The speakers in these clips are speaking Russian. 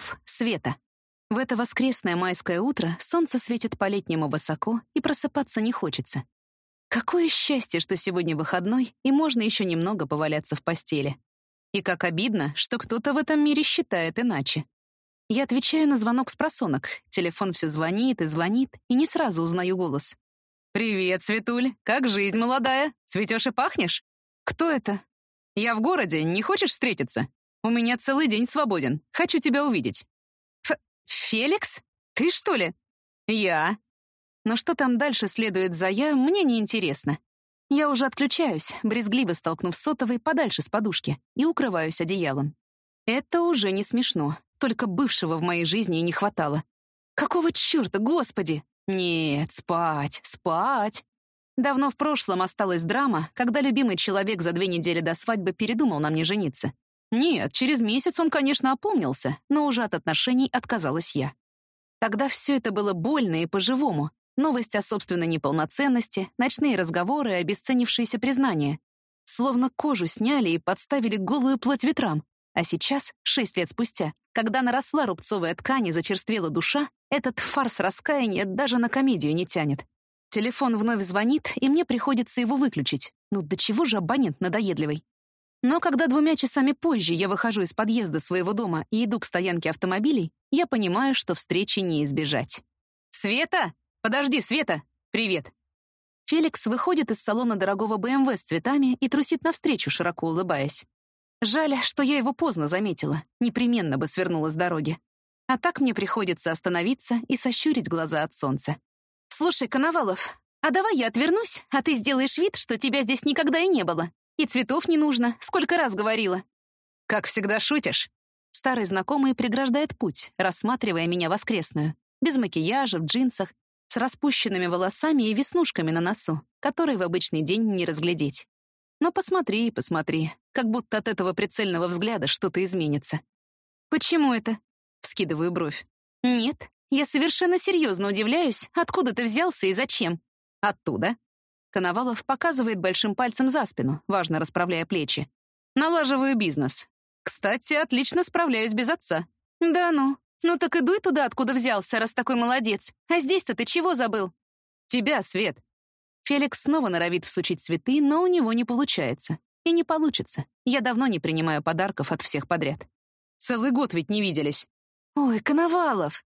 Цветков, Света. В это воскресное майское утро солнце светит по-летнему высоко, и просыпаться не хочется. Какое счастье, что сегодня выходной, и можно еще немного поваляться в постели. И как обидно, что кто-то в этом мире считает иначе. Я отвечаю на звонок с просонок. Телефон все звонит и звонит, и не сразу узнаю голос. «Привет, Светуль. Как жизнь молодая? Цветешь и пахнешь?» «Кто это?» «Я в городе. Не хочешь встретиться? У меня целый день свободен. Хочу тебя увидеть». Ф «Феликс? Ты, что ли?» «Я». Но что там дальше следует за «я», мне не интересно. Я уже отключаюсь, брезгливо столкнув сотовый подальше с подушки, и укрываюсь одеялом. Это уже не смешно, только бывшего в моей жизни и не хватало. Какого черта, господи? Нет, спать, спать. Давно в прошлом осталась драма, когда любимый человек за две недели до свадьбы передумал на мне жениться. Нет, через месяц он, конечно, опомнился, но уже от отношений отказалась я. Тогда все это было больно и по-живому, Новость о собственной неполноценности, ночные разговоры и обесценившиеся признания. Словно кожу сняли и подставили голую плоть ветрам. А сейчас, шесть лет спустя, когда наросла рубцовая ткань и зачерствела душа, этот фарс раскаяния даже на комедию не тянет. Телефон вновь звонит, и мне приходится его выключить. Ну до чего же абонент надоедливый? Но когда двумя часами позже я выхожу из подъезда своего дома и иду к стоянке автомобилей, я понимаю, что встречи не избежать. «Света!» «Подожди, Света! Привет!» Феликс выходит из салона дорогого БМВ с цветами и трусит навстречу, широко улыбаясь. Жаль, что я его поздно заметила, непременно бы свернула с дороги. А так мне приходится остановиться и сощурить глаза от солнца. «Слушай, Коновалов, а давай я отвернусь, а ты сделаешь вид, что тебя здесь никогда и не было. И цветов не нужно, сколько раз говорила». «Как всегда шутишь?» Старый знакомый преграждает путь, рассматривая меня воскресную. Без макияжа, в джинсах, с распущенными волосами и веснушками на носу, которые в обычный день не разглядеть. Но посмотри, посмотри, как будто от этого прицельного взгляда что-то изменится. «Почему это?» — вскидываю бровь. «Нет, я совершенно серьезно удивляюсь, откуда ты взялся и зачем?» «Оттуда». Коновалов показывает большим пальцем за спину, важно расправляя плечи. «Налаживаю бизнес. Кстати, отлично справляюсь без отца». «Да ну, «Ну так и дуй туда, откуда взялся, раз такой молодец. А здесь-то ты чего забыл?» «Тебя, Свет». Феликс снова норовит всучить цветы, но у него не получается. И не получится. Я давно не принимаю подарков от всех подряд. Целый год ведь не виделись. «Ой, Коновалов!»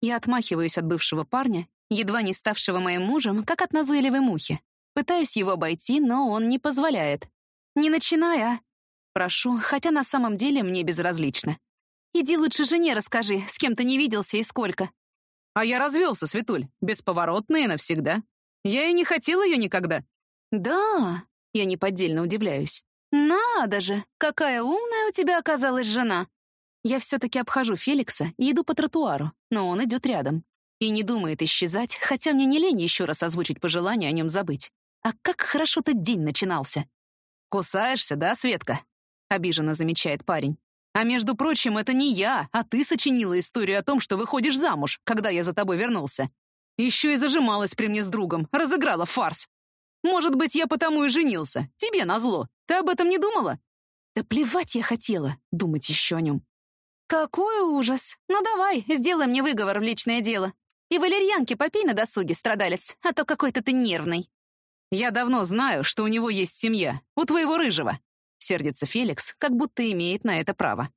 Я отмахиваюсь от бывшего парня, едва не ставшего моим мужем, как от назойливой мухи. Пытаюсь его обойти, но он не позволяет. «Не начинай, а!» Прошу, хотя на самом деле мне безразлично. Иди лучше жене расскажи, с кем ты не виделся и сколько». «А я развелся, Светуль, бесповоротно и навсегда. Я и не хотел ее никогда». «Да?» — я неподдельно удивляюсь. «Надо же, какая умная у тебя оказалась жена!» Я все-таки обхожу Феликса и иду по тротуару, но он идет рядом. И не думает исчезать, хотя мне не лень еще раз озвучить пожелание о нем забыть. А как хорошо тот день начинался. «Кусаешься, да, Светка?» — обиженно замечает парень. А между прочим, это не я, а ты сочинила историю о том, что выходишь замуж, когда я за тобой вернулся. Еще и зажималась при мне с другом, разыграла фарс. Может быть, я потому и женился. Тебе назло. Ты об этом не думала? Да плевать я хотела думать еще о нем. Какой ужас. Ну давай, сделай мне выговор в личное дело. И валерьянки попей на досуге, страдалец, а то какой-то ты нервный. Я давно знаю, что у него есть семья. У твоего рыжего. Сердится Феликс, как будто имеет на это право.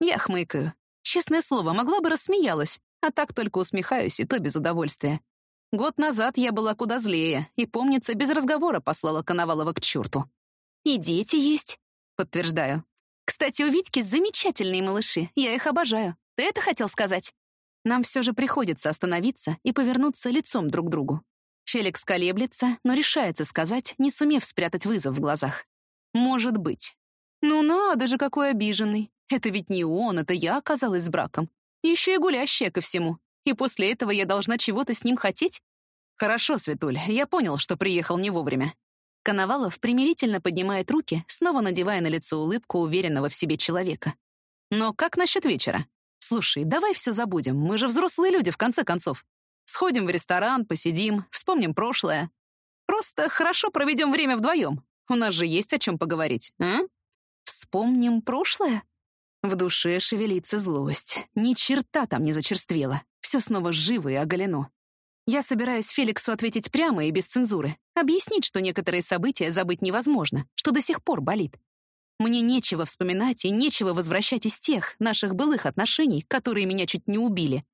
Я хмыкаю. Честное слово, могла бы рассмеялась, а так только усмехаюсь, и то без удовольствия. Год назад я была куда злее, и, помнится, без разговора послала Коновалова к черту. «И дети есть», — подтверждаю. «Кстати, у Витьки замечательные малыши, я их обожаю. Ты это хотел сказать?» Нам все же приходится остановиться и повернуться лицом друг к другу. Феликс колеблется, но решается сказать, не сумев спрятать вызов в глазах. Может быть. Ну надо же, какой обиженный. Это ведь не он, это я оказалась с браком. Еще и гулящая ко всему. И после этого я должна чего-то с ним хотеть? Хорошо, Светуль, я понял, что приехал не вовремя. Коновалов примирительно поднимает руки, снова надевая на лицо улыбку уверенного в себе человека. Но как насчет вечера? Слушай, давай все забудем, мы же взрослые люди, в конце концов. Сходим в ресторан, посидим, вспомним прошлое. Просто хорошо проведем время вдвоем. У нас же есть о чем поговорить, а? Вспомним прошлое? В душе шевелится злость. Ни черта там не зачерствела. Все снова живо и оголено. Я собираюсь Феликсу ответить прямо и без цензуры. Объяснить, что некоторые события забыть невозможно, что до сих пор болит. Мне нечего вспоминать и нечего возвращать из тех наших былых отношений, которые меня чуть не убили.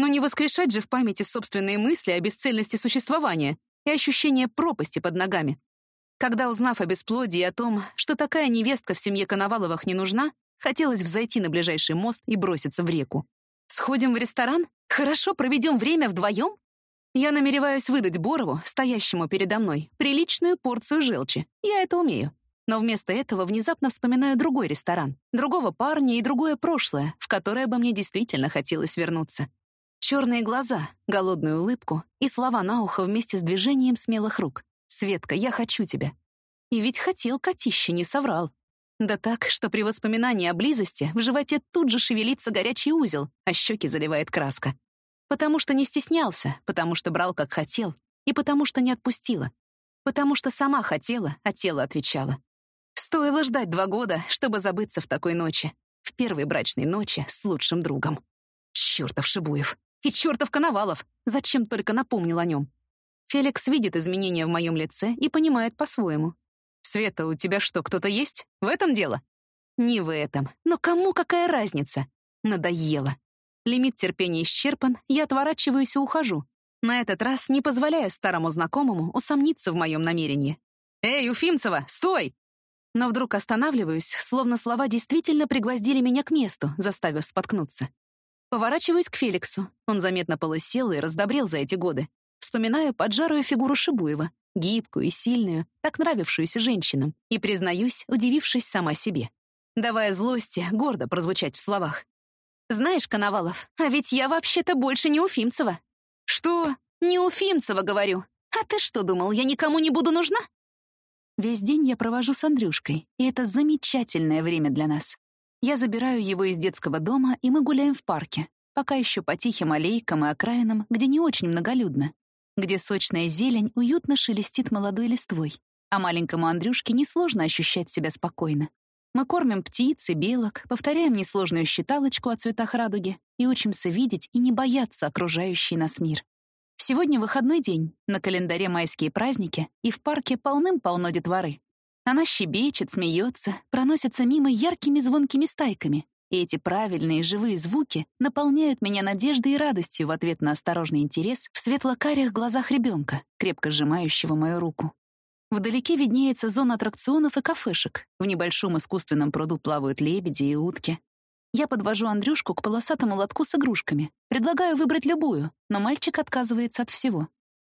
Но не воскрешать же в памяти собственные мысли о бесцельности существования и ощущение пропасти под ногами. Когда, узнав о бесплодии и о том, что такая невестка в семье Коноваловых не нужна, хотелось взойти на ближайший мост и броситься в реку. «Сходим в ресторан? Хорошо проведем время вдвоем?» Я намереваюсь выдать Борову, стоящему передо мной, приличную порцию желчи. Я это умею. Но вместо этого внезапно вспоминаю другой ресторан, другого парня и другое прошлое, в которое бы мне действительно хотелось вернуться. Черные глаза, голодную улыбку и слова на ухо вместе с движением смелых рук. «Светка, я хочу тебя». И ведь хотел котище, не соврал. Да так, что при воспоминании о близости в животе тут же шевелится горячий узел, а щеки заливает краска. Потому что не стеснялся, потому что брал как хотел, и потому что не отпустила. Потому что сама хотела, а тело отвечало. Стоило ждать два года, чтобы забыться в такой ночи. В первой брачной ночи с лучшим другом. Чёртов Шибуев. И чёртов Коновалов. Зачем только напомнил о нем? Феликс видит изменения в моем лице и понимает по-своему. «Света, у тебя что, кто-то есть? В этом дело?» «Не в этом. Но кому какая разница?» Надоело. Лимит терпения исчерпан, я отворачиваюсь и ухожу. На этот раз не позволяя старому знакомому усомниться в моем намерении. «Эй, Уфимцева, стой!» Но вдруг останавливаюсь, словно слова действительно пригвоздили меня к месту, заставив споткнуться. Поворачиваюсь к Феликсу. Он заметно полысел и раздобрел за эти годы. Вспоминаю поджарую фигуру Шибуева, гибкую и сильную, так нравившуюся женщинам, и, признаюсь, удивившись сама себе. Давая злости гордо прозвучать в словах. «Знаешь, Коновалов, а ведь я вообще-то больше не Уфимцева». «Что?» «Не Уфимцева, говорю. А ты что думал, я никому не буду нужна?» Весь день я провожу с Андрюшкой, и это замечательное время для нас. Я забираю его из детского дома, и мы гуляем в парке, пока еще по тихим аллейкам и окраинам, где не очень многолюдно, где сочная зелень уютно шелестит молодой листвой, а маленькому Андрюшке несложно ощущать себя спокойно. Мы кормим птиц и белок, повторяем несложную считалочку о цветах радуги и учимся видеть и не бояться окружающий нас мир. Сегодня выходной день, на календаре майские праздники, и в парке полным-полно детворы. Она щебечет, смеется, проносится мимо яркими звонкими стайками, и эти правильные живые звуки наполняют меня надеждой и радостью в ответ на осторожный интерес в светло-карих глазах ребенка, крепко сжимающего мою руку. Вдалеке виднеется зона аттракционов и кафешек. В небольшом искусственном пруду плавают лебеди и утки. Я подвожу Андрюшку к полосатому лотку с игрушками. Предлагаю выбрать любую, но мальчик отказывается от всего.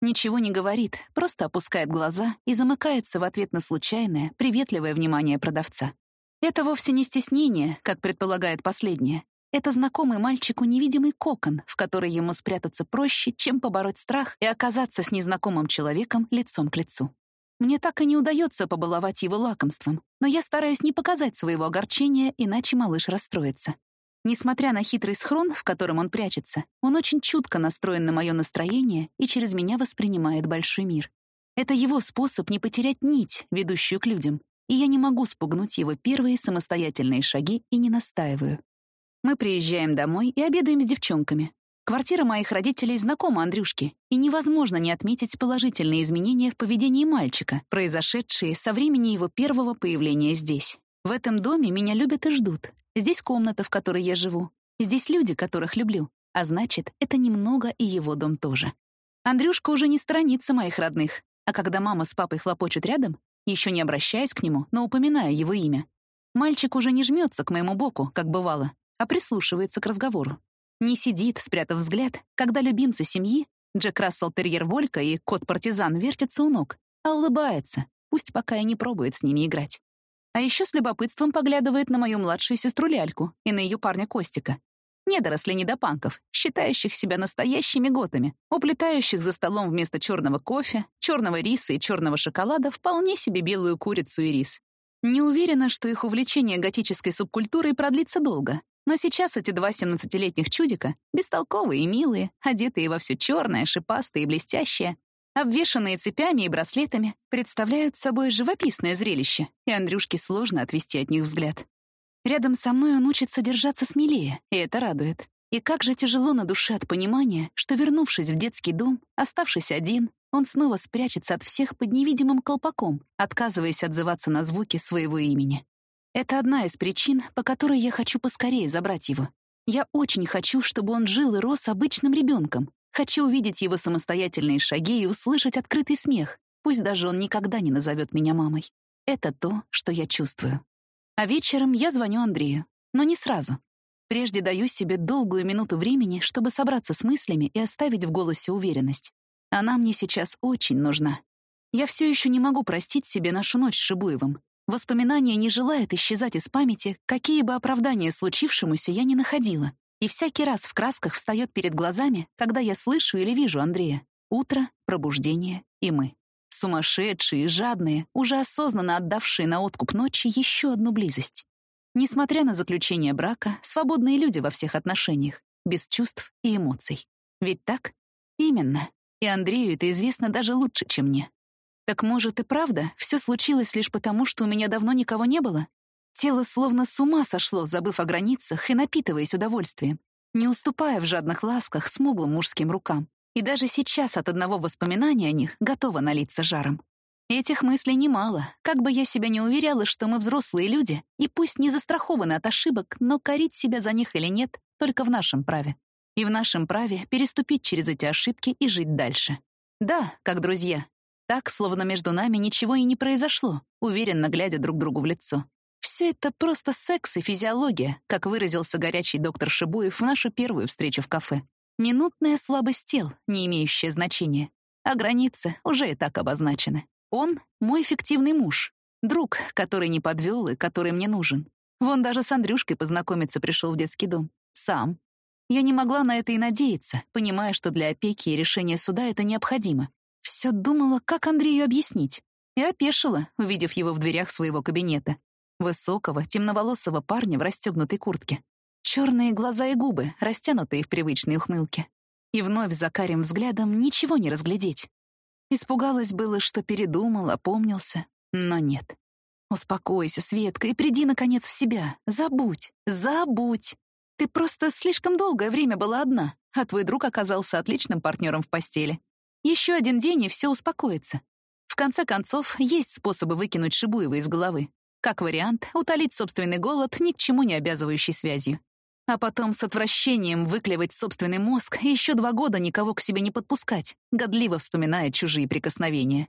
Ничего не говорит, просто опускает глаза и замыкается в ответ на случайное, приветливое внимание продавца. Это вовсе не стеснение, как предполагает последнее. Это знакомый мальчику невидимый кокон, в который ему спрятаться проще, чем побороть страх и оказаться с незнакомым человеком лицом к лицу. Мне так и не удается побаловать его лакомством, но я стараюсь не показать своего огорчения, иначе малыш расстроится. Несмотря на хитрый схрон, в котором он прячется, он очень чутко настроен на мое настроение и через меня воспринимает большой мир. Это его способ не потерять нить, ведущую к людям, и я не могу спугнуть его первые самостоятельные шаги и не настаиваю. Мы приезжаем домой и обедаем с девчонками, Квартира моих родителей знакома Андрюшке, и невозможно не отметить положительные изменения в поведении мальчика, произошедшие со времени его первого появления здесь. В этом доме меня любят и ждут. Здесь комната, в которой я живу. Здесь люди, которых люблю. А значит, это немного и его дом тоже. Андрюшка уже не сторонится моих родных, а когда мама с папой хлопочут рядом, еще не обращаясь к нему, но упоминая его имя, мальчик уже не жмется к моему боку, как бывало, а прислушивается к разговору. Не сидит, спрятав взгляд, когда любимцы семьи, Джек Рассел Терьер Волька и кот-партизан вертятся у ног, а улыбается, пусть пока и не пробует с ними играть. А еще с любопытством поглядывает на мою младшую сестру Ляльку и на ее парня Костика. Недоросли недопанков, считающих себя настоящими готами, уплетающих за столом вместо черного кофе, черного риса и черного шоколада вполне себе белую курицу и рис. Не уверена, что их увлечение готической субкультурой продлится долго, но сейчас эти два семнадцатилетних чудика, бестолковые и милые, одетые во все черное, шипастые и блестящее, обвешанные цепями и браслетами, представляют собой живописное зрелище, и Андрюшке сложно отвести от них взгляд. Рядом со мной он учится держаться смелее, и это радует. И как же тяжело на душе от понимания, что, вернувшись в детский дом, оставшись один, он снова спрячется от всех под невидимым колпаком, отказываясь отзываться на звуки своего имени. Это одна из причин, по которой я хочу поскорее забрать его. Я очень хочу, чтобы он жил и рос обычным ребенком. Хочу увидеть его самостоятельные шаги и услышать открытый смех, пусть даже он никогда не назовет меня мамой. Это то, что я чувствую. А вечером я звоню Андрею, но не сразу. Прежде даю себе долгую минуту времени, чтобы собраться с мыслями и оставить в голосе уверенность. Она мне сейчас очень нужна. Я все еще не могу простить себе нашу ночь с Шибуевым. Воспоминание не желает исчезать из памяти, какие бы оправдания случившемуся я не находила. И всякий раз в красках встает перед глазами, когда я слышу или вижу Андрея. Утро, пробуждение и мы. Сумасшедшие, жадные, уже осознанно отдавшие на откуп ночи еще одну близость. Несмотря на заключение брака, свободные люди во всех отношениях, без чувств и эмоций. Ведь так? Именно. И Андрею это известно даже лучше, чем мне. Так может и правда, все случилось лишь потому, что у меня давно никого не было? Тело словно с ума сошло, забыв о границах и напитываясь удовольствием, не уступая в жадных ласках смуглым мужским рукам. И даже сейчас от одного воспоминания о них готова налиться жаром. Этих мыслей немало, как бы я себя не уверяла, что мы взрослые люди, и пусть не застрахованы от ошибок, но корить себя за них или нет, только в нашем праве. И в нашем праве переступить через эти ошибки и жить дальше. Да, как друзья. Так, словно между нами ничего и не произошло, уверенно глядя друг другу в лицо. Все это просто секс и физиология, как выразился горячий доктор Шибуев в нашу первую встречу в кафе. Минутная слабость тел, не имеющая значения. А границы уже и так обозначены. Он — мой фиктивный муж, друг, который не подвел и который мне нужен. Вон даже с Андрюшкой познакомиться пришел в детский дом. Сам. Я не могла на это и надеяться, понимая, что для опеки и решения суда это необходимо. Все думала, как Андрею объяснить. И опешила, увидев его в дверях своего кабинета. Высокого, темноволосого парня в расстегнутой куртке. Черные глаза и губы, растянутые в привычной ухмылке. И вновь за карим взглядом ничего не разглядеть. Испугалась было, что передумал, опомнился, но нет. Успокойся, Светка, и приди, наконец, в себя. Забудь, забудь. Ты просто слишком долгое время была одна, а твой друг оказался отличным партнером в постели. Еще один день, и все успокоится. В конце концов, есть способы выкинуть Шибуева из головы. Как вариант, утолить собственный голод ни к чему не обязывающий связью а потом с отвращением выклевать собственный мозг и еще два года никого к себе не подпускать, годливо вспоминая чужие прикосновения.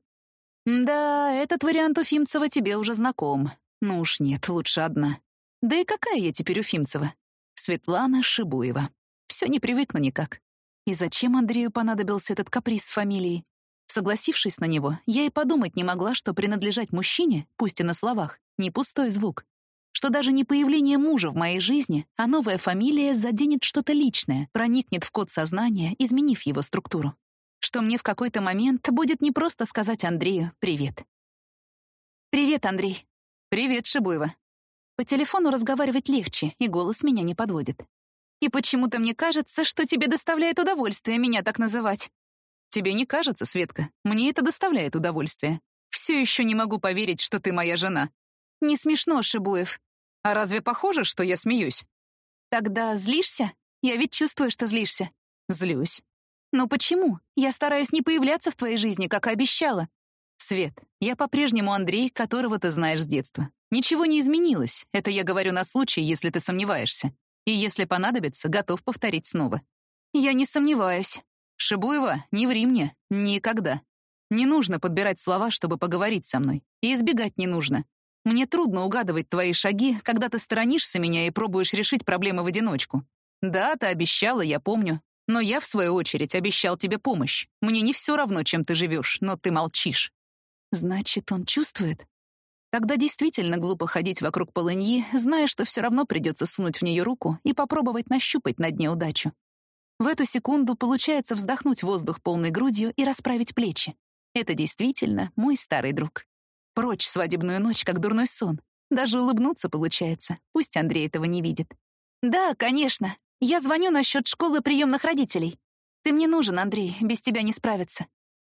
Да, этот вариант Уфимцева тебе уже знаком. Ну уж нет, лучше одна. Да и какая я теперь Уфимцева? Светлана Шибуева. Все не привыкну никак. И зачем Андрею понадобился этот каприз с фамилией? Согласившись на него, я и подумать не могла, что принадлежать мужчине, пусть и на словах, не пустой звук что даже не появление мужа в моей жизни, а новая фамилия заденет что-то личное, проникнет в код сознания, изменив его структуру. Что мне в какой-то момент будет не просто сказать Андрею «привет». «Привет, Андрей». «Привет, Шибуева». По телефону разговаривать легче, и голос меня не подводит. И почему-то мне кажется, что тебе доставляет удовольствие меня так называть. Тебе не кажется, Светка? Мне это доставляет удовольствие. Все еще не могу поверить, что ты моя жена. Не смешно, Шибуев. А разве похоже, что я смеюсь? Тогда злишься? Я ведь чувствую, что злишься. Злюсь. Но почему? Я стараюсь не появляться в твоей жизни, как и обещала. Свет, я по-прежнему Андрей, которого ты знаешь с детства. Ничего не изменилось. Это я говорю на случай, если ты сомневаешься. И если понадобится, готов повторить снова. Я не сомневаюсь. Шибуева, не ври мне. Никогда. Не нужно подбирать слова, чтобы поговорить со мной. И избегать не нужно. Мне трудно угадывать твои шаги, когда ты сторонишься меня и пробуешь решить проблемы в одиночку. Да, ты обещала, я помню. Но я, в свою очередь, обещал тебе помощь. Мне не все равно, чем ты живешь, но ты молчишь. Значит, он чувствует? Тогда действительно глупо ходить вокруг полыньи, зная, что все равно придется сунуть в нее руку и попробовать нащупать на дне удачу. В эту секунду получается вздохнуть воздух полной грудью и расправить плечи. Это действительно мой старый друг. Прочь свадебную ночь, как дурной сон. Даже улыбнуться получается, пусть Андрей этого не видит. «Да, конечно. Я звоню насчет школы приемных родителей. Ты мне нужен, Андрей, без тебя не справиться».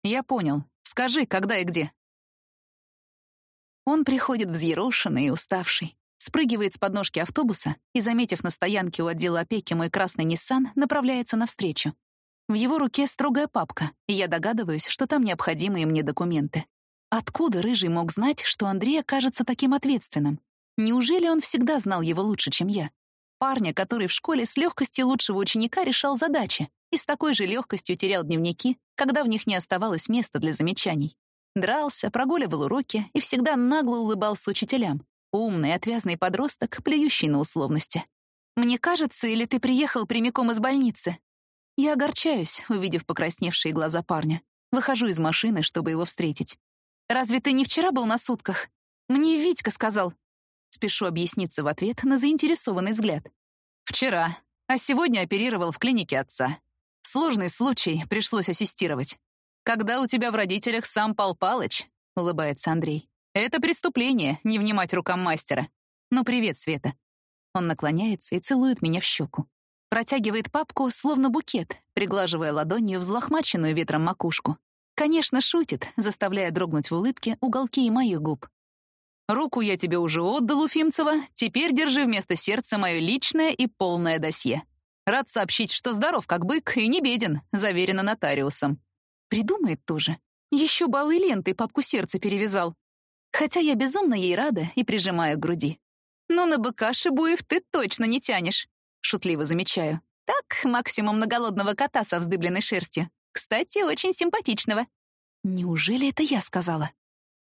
«Я понял. Скажи, когда и где». Он приходит взъерошенный и уставший. Спрыгивает с подножки автобуса и, заметив на стоянке у отдела опеки мой красный Ниссан, направляется навстречу. В его руке строгая папка, и я догадываюсь, что там необходимые мне документы. Откуда Рыжий мог знать, что Андрей окажется таким ответственным? Неужели он всегда знал его лучше, чем я? Парня, который в школе с легкостью лучшего ученика решал задачи и с такой же легкостью терял дневники, когда в них не оставалось места для замечаний. Дрался, прогуливал уроки и всегда нагло улыбался учителям. Умный, отвязный подросток, плюющий на условности. «Мне кажется, или ты приехал прямиком из больницы?» Я огорчаюсь, увидев покрасневшие глаза парня. Выхожу из машины, чтобы его встретить. «Разве ты не вчера был на сутках? Мне Витька сказал». Спешу объясниться в ответ на заинтересованный взгляд. «Вчера, а сегодня оперировал в клинике отца. Сложный случай, пришлось ассистировать. Когда у тебя в родителях сам Пал Палыч, улыбается Андрей. Это преступление, не внимать рукам мастера. Ну, привет, Света. Он наклоняется и целует меня в щеку. Протягивает папку, словно букет, приглаживая ладонью взлохмаченную ветром макушку. Конечно, шутит, заставляя дрогнуть в улыбке уголки и моих губ. «Руку я тебе уже отдал, Уфимцева. Теперь держи вместо сердца мое личное и полное досье. Рад сообщить, что здоров как бык и не беден, заверено нотариусом». Придумает тоже. Еще баллы лентой папку сердца перевязал. Хотя я безумно ей рада и прижимаю к груди. «Ну, на быка, Шибуев, ты точно не тянешь», — шутливо замечаю. «Так, максимум на голодного кота со вздыбленной шерстью. Кстати, очень симпатичного». Неужели это я сказала?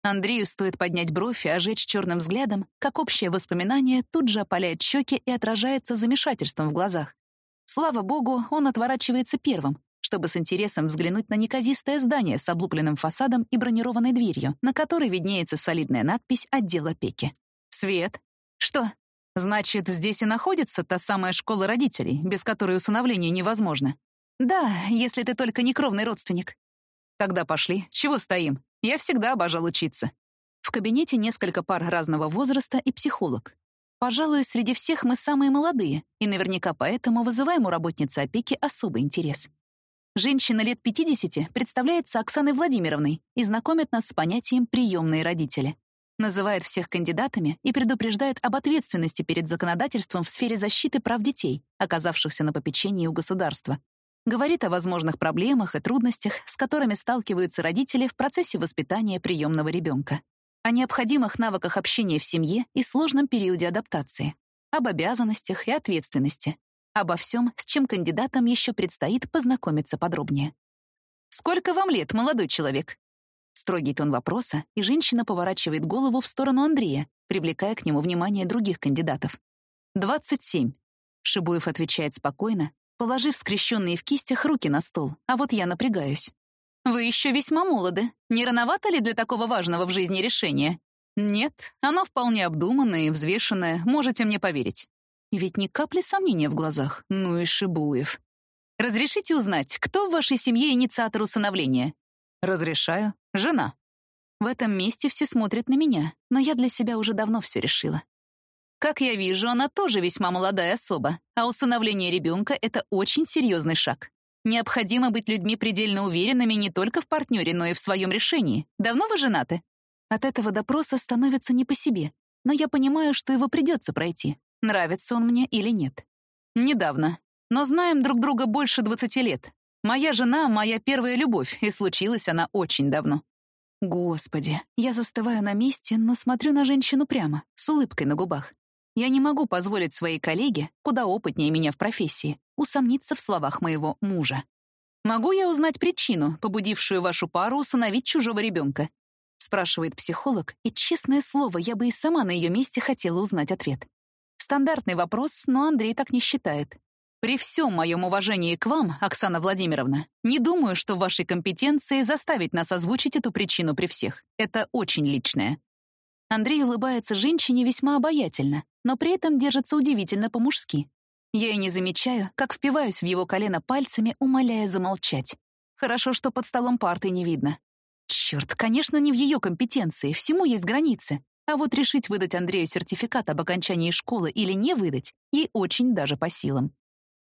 Андрею стоит поднять бровь и ожечь черным взглядом, как общее воспоминание тут же опаляет щеки и отражается замешательством в глазах. Слава богу, он отворачивается первым, чтобы с интересом взглянуть на неказистое здание с облупленным фасадом и бронированной дверью, на которой виднеется солидная надпись «Отдел опеки». «Свет?» «Что?» «Значит, здесь и находится та самая школа родителей, без которой усыновление невозможно?» «Да, если ты только не кровный родственник». «Тогда пошли. Чего стоим? Я всегда обожал учиться». В кабинете несколько пар разного возраста и психолог. Пожалуй, среди всех мы самые молодые, и наверняка поэтому вызываем у работницы опеки особый интерес. Женщина лет 50 представляется Оксаной Владимировной и знакомит нас с понятием «приемные родители». Называет всех кандидатами и предупреждает об ответственности перед законодательством в сфере защиты прав детей, оказавшихся на попечении у государства. Говорит о возможных проблемах и трудностях, с которыми сталкиваются родители в процессе воспитания приемного ребенка. О необходимых навыках общения в семье и сложном периоде адаптации. Об обязанностях и ответственности. Обо всем, с чем кандидатам еще предстоит познакомиться подробнее. «Сколько вам лет, молодой человек?» Строгий тон вопроса, и женщина поворачивает голову в сторону Андрея, привлекая к нему внимание других кандидатов. «Двадцать семь», — Шибуев отвечает спокойно, положив скрещенные в кистях руки на стол, а вот я напрягаюсь. «Вы еще весьма молоды. Не рановато ли для такого важного в жизни решения?» «Нет, оно вполне обдуманное и взвешенное, можете мне поверить». И ведь ни капли сомнения в глазах. Ну и Шибуев. «Разрешите узнать, кто в вашей семье инициатор усыновления?» «Разрешаю. Жена». В этом месте все смотрят на меня, но я для себя уже давно все решила. Как я вижу, она тоже весьма молодая особа, а усыновление ребенка — это очень серьезный шаг. Необходимо быть людьми предельно уверенными не только в партнере, но и в своем решении. Давно вы женаты? От этого допроса становится не по себе, но я понимаю, что его придется пройти, нравится он мне или нет. Недавно, но знаем друг друга больше 20 лет. Моя жена — моя первая любовь, и случилась она очень давно. Господи, я застываю на месте, но смотрю на женщину прямо, с улыбкой на губах. Я не могу позволить своей коллеге, куда опытнее меня в профессии, усомниться в словах моего мужа. «Могу я узнать причину, побудившую вашу пару усыновить чужого ребенка?» спрашивает психолог, и, честное слово, я бы и сама на ее месте хотела узнать ответ. Стандартный вопрос, но Андрей так не считает. При всем моем уважении к вам, Оксана Владимировна, не думаю, что в вашей компетенции заставить нас озвучить эту причину при всех. Это очень личное. Андрей улыбается женщине весьма обаятельно, но при этом держится удивительно по-мужски. Я и не замечаю, как впиваюсь в его колено пальцами, умоляя замолчать. Хорошо, что под столом парты не видно. Черт, конечно, не в ее компетенции, всему есть границы. А вот решить выдать Андрею сертификат об окончании школы или не выдать, ей очень даже по силам.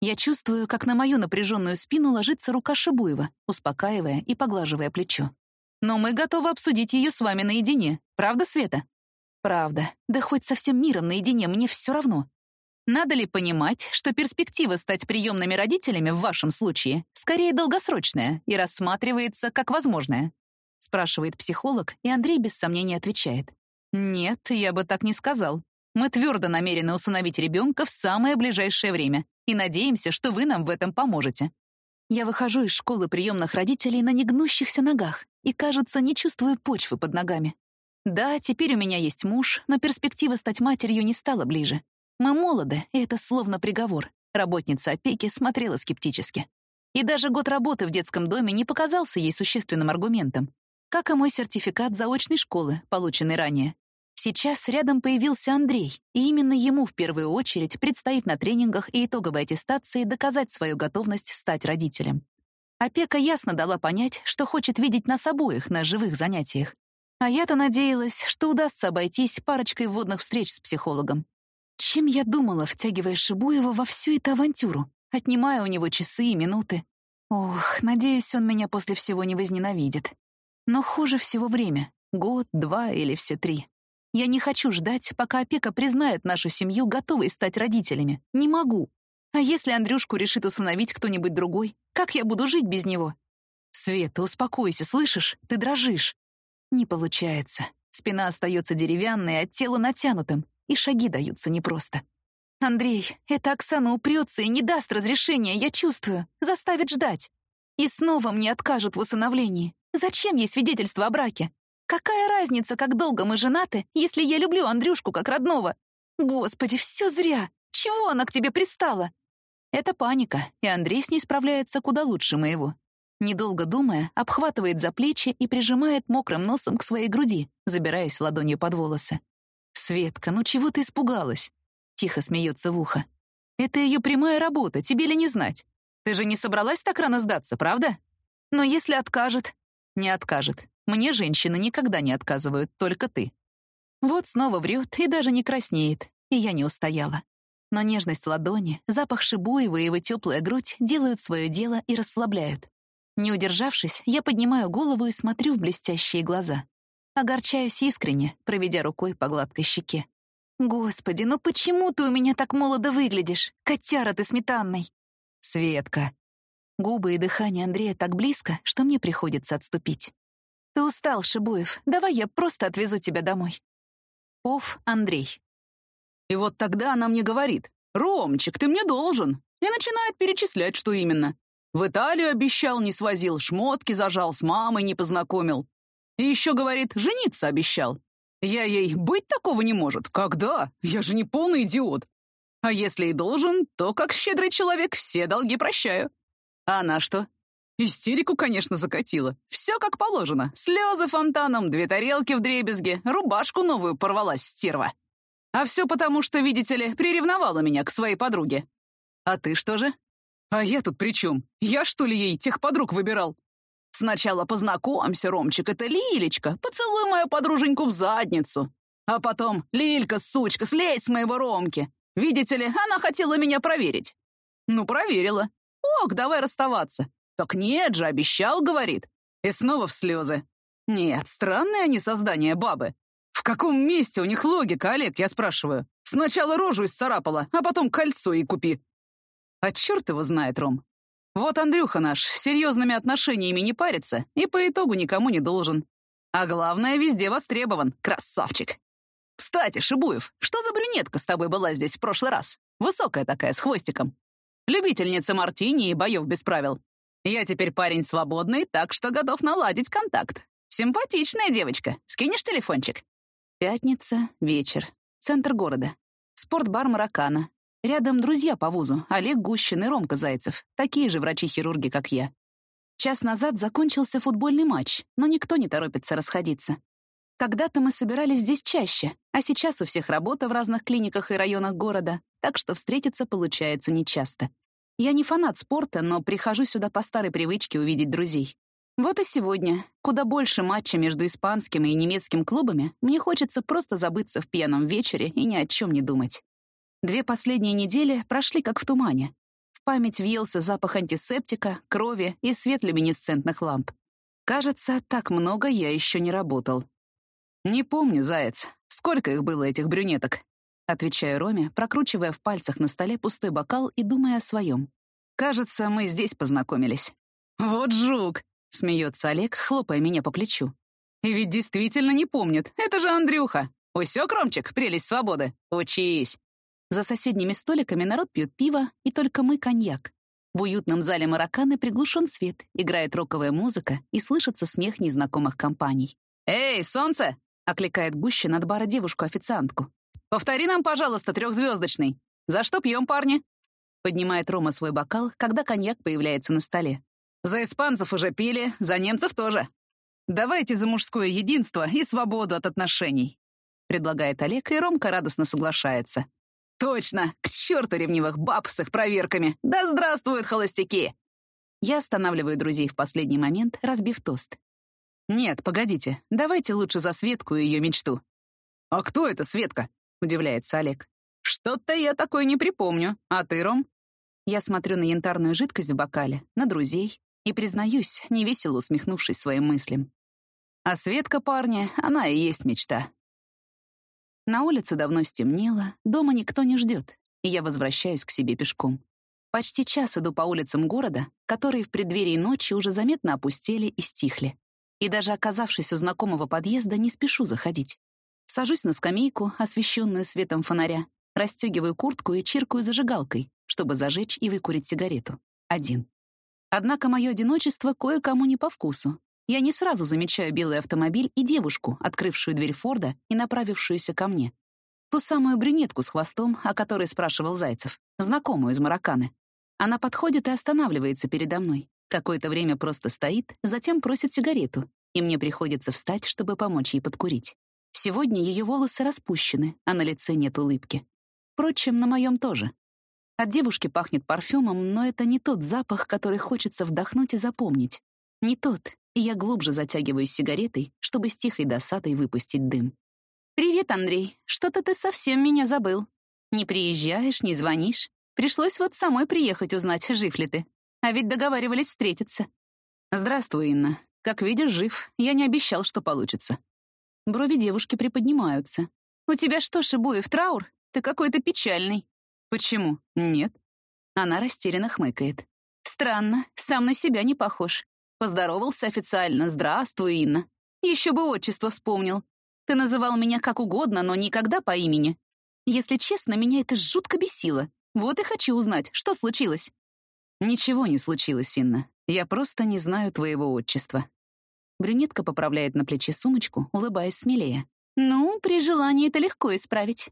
Я чувствую, как на мою напряженную спину ложится рука Шибуева, успокаивая и поглаживая плечо. Но мы готовы обсудить ее с вами наедине. Правда, Света? Правда, да хоть со всем миром наедине, мне все равно. Надо ли понимать, что перспектива стать приемными родителями в вашем случае скорее долгосрочная и рассматривается как возможная? Спрашивает психолог, и Андрей без сомнения отвечает. Нет, я бы так не сказал. Мы твердо намерены усыновить ребенка в самое ближайшее время и надеемся, что вы нам в этом поможете. Я выхожу из школы приемных родителей на негнущихся ногах и, кажется, не чувствую почвы под ногами. Да, теперь у меня есть муж, но перспектива стать матерью не стала ближе. Мы молоды, и это словно приговор. Работница опеки смотрела скептически. И даже год работы в детском доме не показался ей существенным аргументом, как и мой сертификат заочной школы, полученный ранее. Сейчас рядом появился Андрей, и именно ему в первую очередь предстоит на тренингах и итоговой аттестации доказать свою готовность стать родителем. Опека ясно дала понять, что хочет видеть нас обоих на живых занятиях. А я-то надеялась, что удастся обойтись парочкой водных встреч с психологом. Чем я думала, втягивая Шибуева во всю эту авантюру, отнимая у него часы и минуты? Ох, надеюсь, он меня после всего не возненавидит. Но хуже всего время — год, два или все три. Я не хочу ждать, пока опека признает нашу семью готовой стать родителями. Не могу. А если Андрюшку решит усыновить кто-нибудь другой, как я буду жить без него? Света, успокойся, слышишь? Ты дрожишь. Не получается. Спина остается деревянной, а тело натянутым, и шаги даются непросто. Андрей, эта Оксана упрется и не даст разрешения, я чувствую, заставит ждать. И снова мне откажут в усыновлении. Зачем ей свидетельство о браке? Какая разница, как долго мы женаты, если я люблю Андрюшку как родного? Господи, все зря! Чего она к тебе пристала? Это паника, и Андрей с ней справляется куда лучше моего. Недолго думая, обхватывает за плечи и прижимает мокрым носом к своей груди, забираясь ладонью под волосы. «Светка, ну чего ты испугалась?» Тихо смеется в ухо. «Это ее прямая работа, тебе ли не знать? Ты же не собралась так рано сдаться, правда? Но если откажет...» «Не откажет. Мне женщины никогда не отказывают, только ты. Вот снова врет и даже не краснеет, и я не устояла. Но нежность ладони, запах шибуева и его теплая грудь делают свое дело и расслабляют. Не удержавшись, я поднимаю голову и смотрю в блестящие глаза. Огорчаюсь искренне, проведя рукой по гладкой щеке. «Господи, ну почему ты у меня так молодо выглядишь? Котяра ты сметанный!» «Светка!» Губы и дыхание Андрея так близко, что мне приходится отступить. «Ты устал, Шибуев. Давай я просто отвезу тебя домой». Оф, Андрей. И вот тогда она мне говорит, «Ромчик, ты мне должен!» И начинает перечислять, что именно. В Италию обещал, не свозил, шмотки зажал, с мамой не познакомил. И еще, говорит, жениться обещал. Я ей, быть такого не может. Когда? Я же не полный идиот. А если и должен, то, как щедрый человек, все долги прощаю. А она что? Истерику, конечно, закатила. Все как положено. Слезы фонтаном, две тарелки в дребезге, рубашку новую порвалась стерва. А все потому, что, видите ли, приревновала меня к своей подруге. А ты что же? А я тут при чем? Я, что ли, ей тех подруг выбирал? Сначала познакомься, Ромчик, это Лилечка. Поцелуй мою подруженьку в задницу. А потом, Лилька, сучка, слезь с моего Ромки. Видите ли, она хотела меня проверить. Ну, проверила. Ох, давай расставаться. «Так нет же, обещал, — говорит». И снова в слезы. «Нет, странные они создания бабы. В каком месте у них логика, Олег, я спрашиваю? Сначала рожу исцарапала, а потом кольцо и купи». А черт его знает, Ром. Вот Андрюха наш серьезными отношениями не парится и по итогу никому не должен. А главное, везде востребован. Красавчик. Кстати, Шибуев, что за брюнетка с тобой была здесь в прошлый раз? Высокая такая, с хвостиком. Любительница мартини и боев без правил. Я теперь парень свободный, так что готов наладить контакт. Симпатичная девочка. Скинешь телефончик?» Пятница, вечер. Центр города. Спортбар «Маракана». Рядом друзья по вузу, Олег Гущин и Ромка Зайцев, такие же врачи-хирурги, как я. Час назад закончился футбольный матч, но никто не торопится расходиться. Когда-то мы собирались здесь чаще, а сейчас у всех работа в разных клиниках и районах города, так что встретиться получается нечасто. Я не фанат спорта, но прихожу сюда по старой привычке увидеть друзей. Вот и сегодня, куда больше матча между испанским и немецким клубами, мне хочется просто забыться в пьяном вечере и ни о чем не думать. Две последние недели прошли как в тумане. В память въелся запах антисептика, крови и свет люминесцентных ламп. Кажется, так много я еще не работал. «Не помню, заяц. Сколько их было, этих брюнеток?» Отвечаю Роме, прокручивая в пальцах на столе пустой бокал и думая о своем. «Кажется, мы здесь познакомились». «Вот жук!» — смеется Олег, хлопая меня по плечу. «И ведь действительно не помнит. Это же Андрюха. Усек, Ромчик, прелесть свободы. Учись!» За соседними столиками народ пьет пиво, и только мы — коньяк. В уютном зале мараканы приглушен свет, играет роковая музыка и слышится смех незнакомых компаний. «Эй, солнце!» — окликает Гущин от бара девушку-официантку. «Повтори нам, пожалуйста, трехзвездочный. За что пьем, парни?» Поднимает Рома свой бокал, когда коньяк появляется на столе. «За испанцев уже пили, за немцев тоже. Давайте за мужское единство и свободу от отношений», предлагает Олег, и Ромка радостно соглашается. «Точно! К черту ревнивых баб с их проверками! Да здравствуют холостяки!» Я останавливаю друзей в последний момент, разбив тост. «Нет, погодите, давайте лучше за Светку и ее мечту». «А кто это Светка?» — удивляется Олег. «Что-то я такое не припомню. А ты, Ром?» Я смотрю на янтарную жидкость в бокале, на друзей и, признаюсь, невесело усмехнувшись своим мыслям. А Светка, парня, она и есть мечта. На улице давно стемнело, дома никто не ждет, и я возвращаюсь к себе пешком. Почти час иду по улицам города, которые в преддверии ночи уже заметно опустели и стихли и даже оказавшись у знакомого подъезда, не спешу заходить. Сажусь на скамейку, освещенную светом фонаря, расстегиваю куртку и чиркаю зажигалкой, чтобы зажечь и выкурить сигарету. Один. Однако мое одиночество кое-кому не по вкусу. Я не сразу замечаю белый автомобиль и девушку, открывшую дверь Форда и направившуюся ко мне. Ту самую брюнетку с хвостом, о которой спрашивал Зайцев, знакомую из Мараканы. Она подходит и останавливается передо мной. Какое-то время просто стоит, затем просит сигарету, и мне приходится встать, чтобы помочь ей подкурить. Сегодня ее волосы распущены, а на лице нет улыбки. Впрочем, на моем тоже. От девушки пахнет парфюмом, но это не тот запах, который хочется вдохнуть и запомнить. Не тот, и я глубже затягиваюсь сигаретой, чтобы с тихой досадой выпустить дым. «Привет, Андрей. Что-то ты совсем меня забыл. Не приезжаешь, не звонишь. Пришлось вот самой приехать узнать, жив ли ты. А ведь договаривались встретиться. Здравствуй, Инна. Как видишь, жив. Я не обещал, что получится. Брови девушки приподнимаются. У тебя что, Шибуев, траур? Ты какой-то печальный. Почему? Нет. Она растерянно хмыкает. Странно, сам на себя не похож. Поздоровался официально. Здравствуй, Инна. Еще бы отчество вспомнил. Ты называл меня как угодно, но никогда по имени. Если честно, меня это жутко бесило. Вот и хочу узнать, что случилось. «Ничего не случилось, Инна. Я просто не знаю твоего отчества». Брюнетка поправляет на плече сумочку, улыбаясь смелее. «Ну, при желании это легко исправить».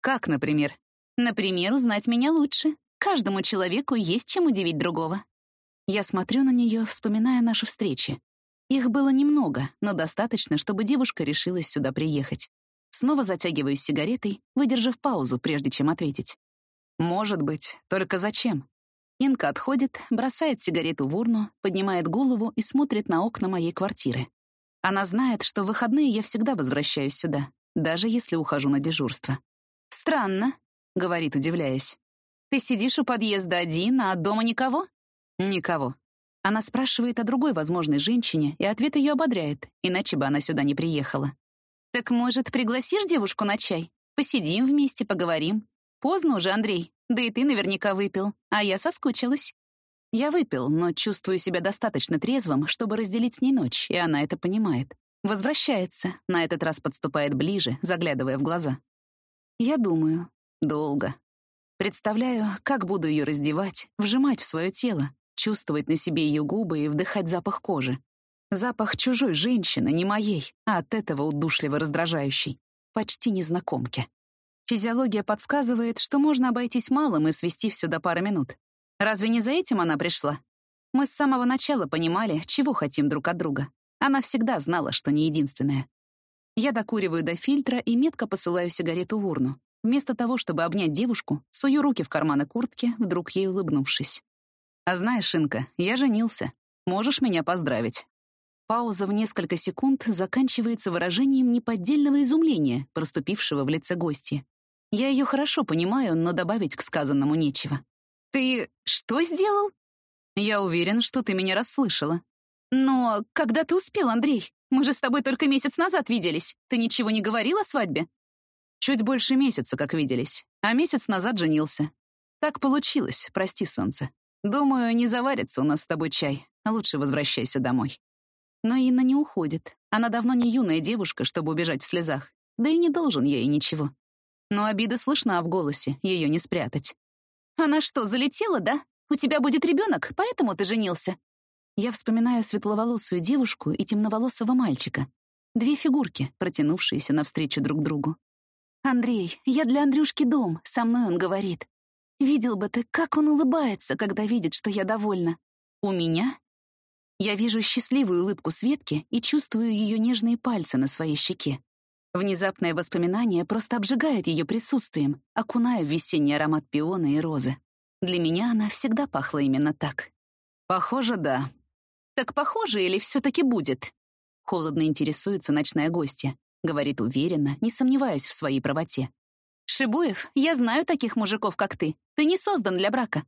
«Как, например?» «Например, узнать меня лучше. Каждому человеку есть чем удивить другого». Я смотрю на нее, вспоминая наши встречи. Их было немного, но достаточно, чтобы девушка решилась сюда приехать. Снова затягиваюсь сигаретой, выдержав паузу, прежде чем ответить. «Может быть. Только зачем? Инка отходит, бросает сигарету в урну, поднимает голову и смотрит на окна моей квартиры. Она знает, что в выходные я всегда возвращаюсь сюда, даже если ухожу на дежурство. «Странно», — говорит, удивляясь. «Ты сидишь у подъезда один, а дома никого?» «Никого». Она спрашивает о другой возможной женщине, и ответ ее ободряет, иначе бы она сюда не приехала. «Так, может, пригласишь девушку на чай? Посидим вместе, поговорим. Поздно уже, Андрей. Да и ты наверняка выпил, а я соскучилась. Я выпил, но чувствую себя достаточно трезвым, чтобы разделить с ней ночь, и она это понимает. Возвращается, на этот раз подступает ближе, заглядывая в глаза. Я думаю, долго. Представляю, как буду ее раздевать, вжимать в свое тело, чувствовать на себе ее губы и вдыхать запах кожи. Запах чужой женщины, не моей, а от этого удушливо раздражающий. Почти незнакомки. Физиология подсказывает, что можно обойтись малым и свести все до пары минут. Разве не за этим она пришла? Мы с самого начала понимали, чего хотим друг от друга. Она всегда знала, что не единственная. Я докуриваю до фильтра и метко посылаю сигарету в урну. Вместо того, чтобы обнять девушку, сую руки в карманы куртки, вдруг ей улыбнувшись. «А знаешь, Инка, я женился. Можешь меня поздравить». Пауза в несколько секунд заканчивается выражением неподдельного изумления, проступившего в лице гостя. Я ее хорошо понимаю, но добавить к сказанному нечего. «Ты что сделал?» «Я уверен, что ты меня расслышала». «Но когда ты успел, Андрей? Мы же с тобой только месяц назад виделись. Ты ничего не говорил о свадьбе?» «Чуть больше месяца, как виделись. А месяц назад женился. Так получилось, прости, солнце. Думаю, не заварится у нас с тобой чай. Лучше возвращайся домой». Но Инна не уходит. Она давно не юная девушка, чтобы убежать в слезах. Да и не должен ей ничего. Но обида слышна в голосе, ее не спрятать. «Она что, залетела, да? У тебя будет ребенок, поэтому ты женился?» Я вспоминаю светловолосую девушку и темноволосого мальчика. Две фигурки, протянувшиеся навстречу друг другу. «Андрей, я для Андрюшки дом», — со мной он говорит. «Видел бы ты, как он улыбается, когда видит, что я довольна». «У меня?» Я вижу счастливую улыбку Светки и чувствую ее нежные пальцы на своей щеке. Внезапное воспоминание просто обжигает ее присутствием, окуная в весенний аромат пиона и розы. Для меня она всегда пахла именно так. Похоже, да. Так похоже или все-таки будет? Холодно интересуется ночная гостья. Говорит уверенно, не сомневаясь в своей правоте. «Шибуев, я знаю таких мужиков, как ты. Ты не создан для брака.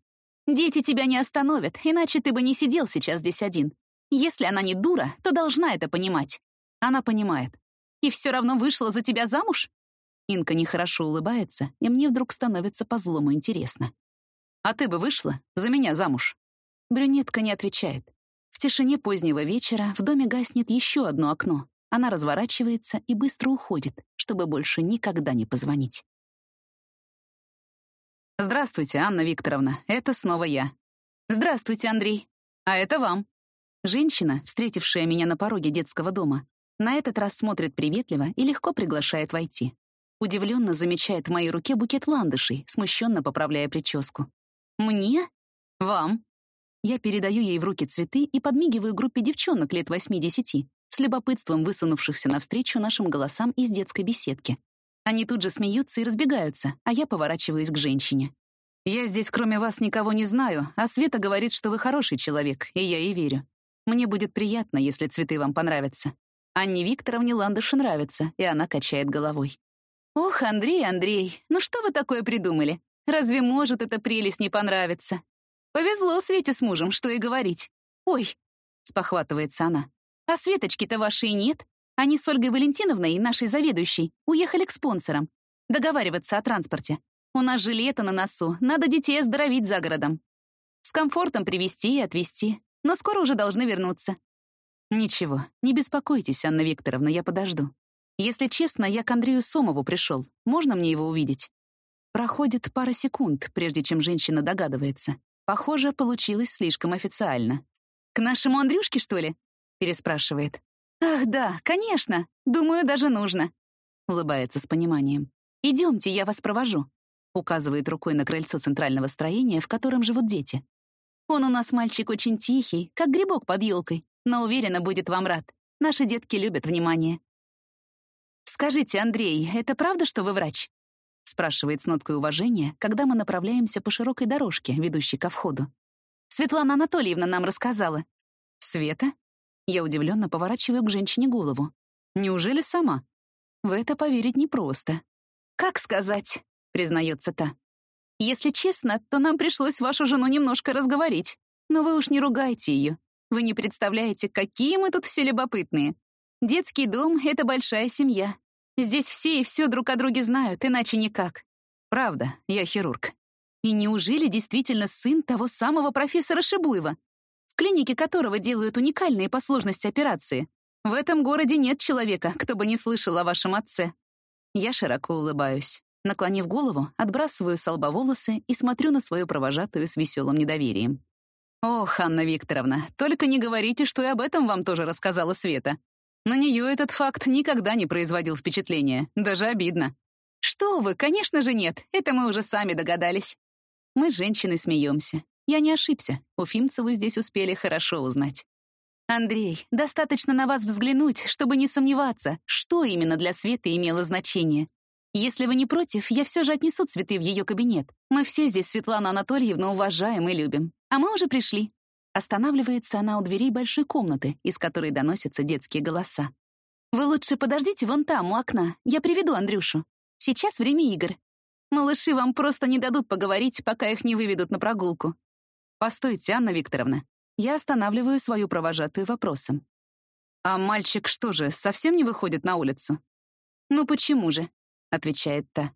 Дети тебя не остановят, иначе ты бы не сидел сейчас здесь один. Если она не дура, то должна это понимать». Она понимает. И все равно вышла за тебя замуж?» Инка нехорошо улыбается, и мне вдруг становится по-злому интересно. «А ты бы вышла за меня замуж?» Брюнетка не отвечает. В тишине позднего вечера в доме гаснет еще одно окно. Она разворачивается и быстро уходит, чтобы больше никогда не позвонить. «Здравствуйте, Анна Викторовна, это снова я». «Здравствуйте, Андрей. А это вам». Женщина, встретившая меня на пороге детского дома, на этот раз смотрит приветливо и легко приглашает войти. Удивленно замечает в моей руке букет ландышей, смущенно поправляя прическу. «Мне? Вам?» Я передаю ей в руки цветы и подмигиваю группе девчонок лет восьми-десяти, с любопытством высунувшихся навстречу нашим голосам из детской беседки. Они тут же смеются и разбегаются, а я поворачиваюсь к женщине. «Я здесь кроме вас никого не знаю, а Света говорит, что вы хороший человек, и я ей верю. Мне будет приятно, если цветы вам понравятся. Анне Викторовне ландыши нравятся, и она качает головой. «Ох, Андрей, Андрей, ну что вы такое придумали? Разве может эта прелесть не понравиться? Повезло Свете с мужем, что и говорить. Ой, спохватывается она. А Светочки-то вашей нет. Они с Ольгой Валентиновной, нашей заведующей, уехали к спонсорам. Договариваться о транспорте. У нас же лето на носу, надо детей оздоровить за городом. С комфортом привезти и отвезти. Но скоро уже должны вернуться. «Ничего, не беспокойтесь, Анна Викторовна, я подожду. Если честно, я к Андрею Сомову пришел. Можно мне его увидеть?» Проходит пара секунд, прежде чем женщина догадывается. Похоже, получилось слишком официально. «К нашему Андрюшке, что ли?» — переспрашивает. «Ах, да, конечно. Думаю, даже нужно». Улыбается с пониманием. «Идемте, я вас провожу», — указывает рукой на крыльцо центрального строения, в котором живут дети. «Он у нас мальчик очень тихий, как грибок под елкой но уверена, будет вам рад. Наши детки любят внимание. «Скажите, Андрей, это правда, что вы врач?» спрашивает с ноткой уважения, когда мы направляемся по широкой дорожке, ведущей ко входу. Светлана Анатольевна нам рассказала. «Света?» Я удивленно поворачиваю к женщине голову. «Неужели сама?» В это поверить непросто. «Как сказать?» — признается та. «Если честно, то нам пришлось вашу жену немножко разговорить. Но вы уж не ругайте ее. Вы не представляете, какие мы тут все любопытные. Детский дом — это большая семья. Здесь все и все друг о друге знают, иначе никак. Правда, я хирург. И неужели действительно сын того самого профессора Шибуева, в клинике которого делают уникальные по сложности операции? В этом городе нет человека, кто бы не слышал о вашем отце. Я широко улыбаюсь. Наклонив голову, отбрасываю с лба волосы и смотрю на свою провожатую с веселым недоверием. «Ох, Анна Викторовна, только не говорите, что и об этом вам тоже рассказала Света. На нее этот факт никогда не производил впечатления, даже обидно». «Что вы, конечно же нет, это мы уже сами догадались». Мы с женщиной смеемся. Я не ошибся, Уфимцеву здесь успели хорошо узнать. «Андрей, достаточно на вас взглянуть, чтобы не сомневаться, что именно для Светы имело значение. Если вы не против, я все же отнесу цветы в ее кабинет. Мы все здесь Светлану Анатольевну уважаем и любим. А мы уже пришли». Останавливается она у дверей большой комнаты, из которой доносятся детские голоса. «Вы лучше подождите вон там, у окна. Я приведу Андрюшу. Сейчас время игр. Малыши вам просто не дадут поговорить, пока их не выведут на прогулку». «Постойте, Анна Викторовна». Я останавливаю свою провожатую вопросом. «А мальчик что же, совсем не выходит на улицу?» «Ну почему же?» — отвечает та.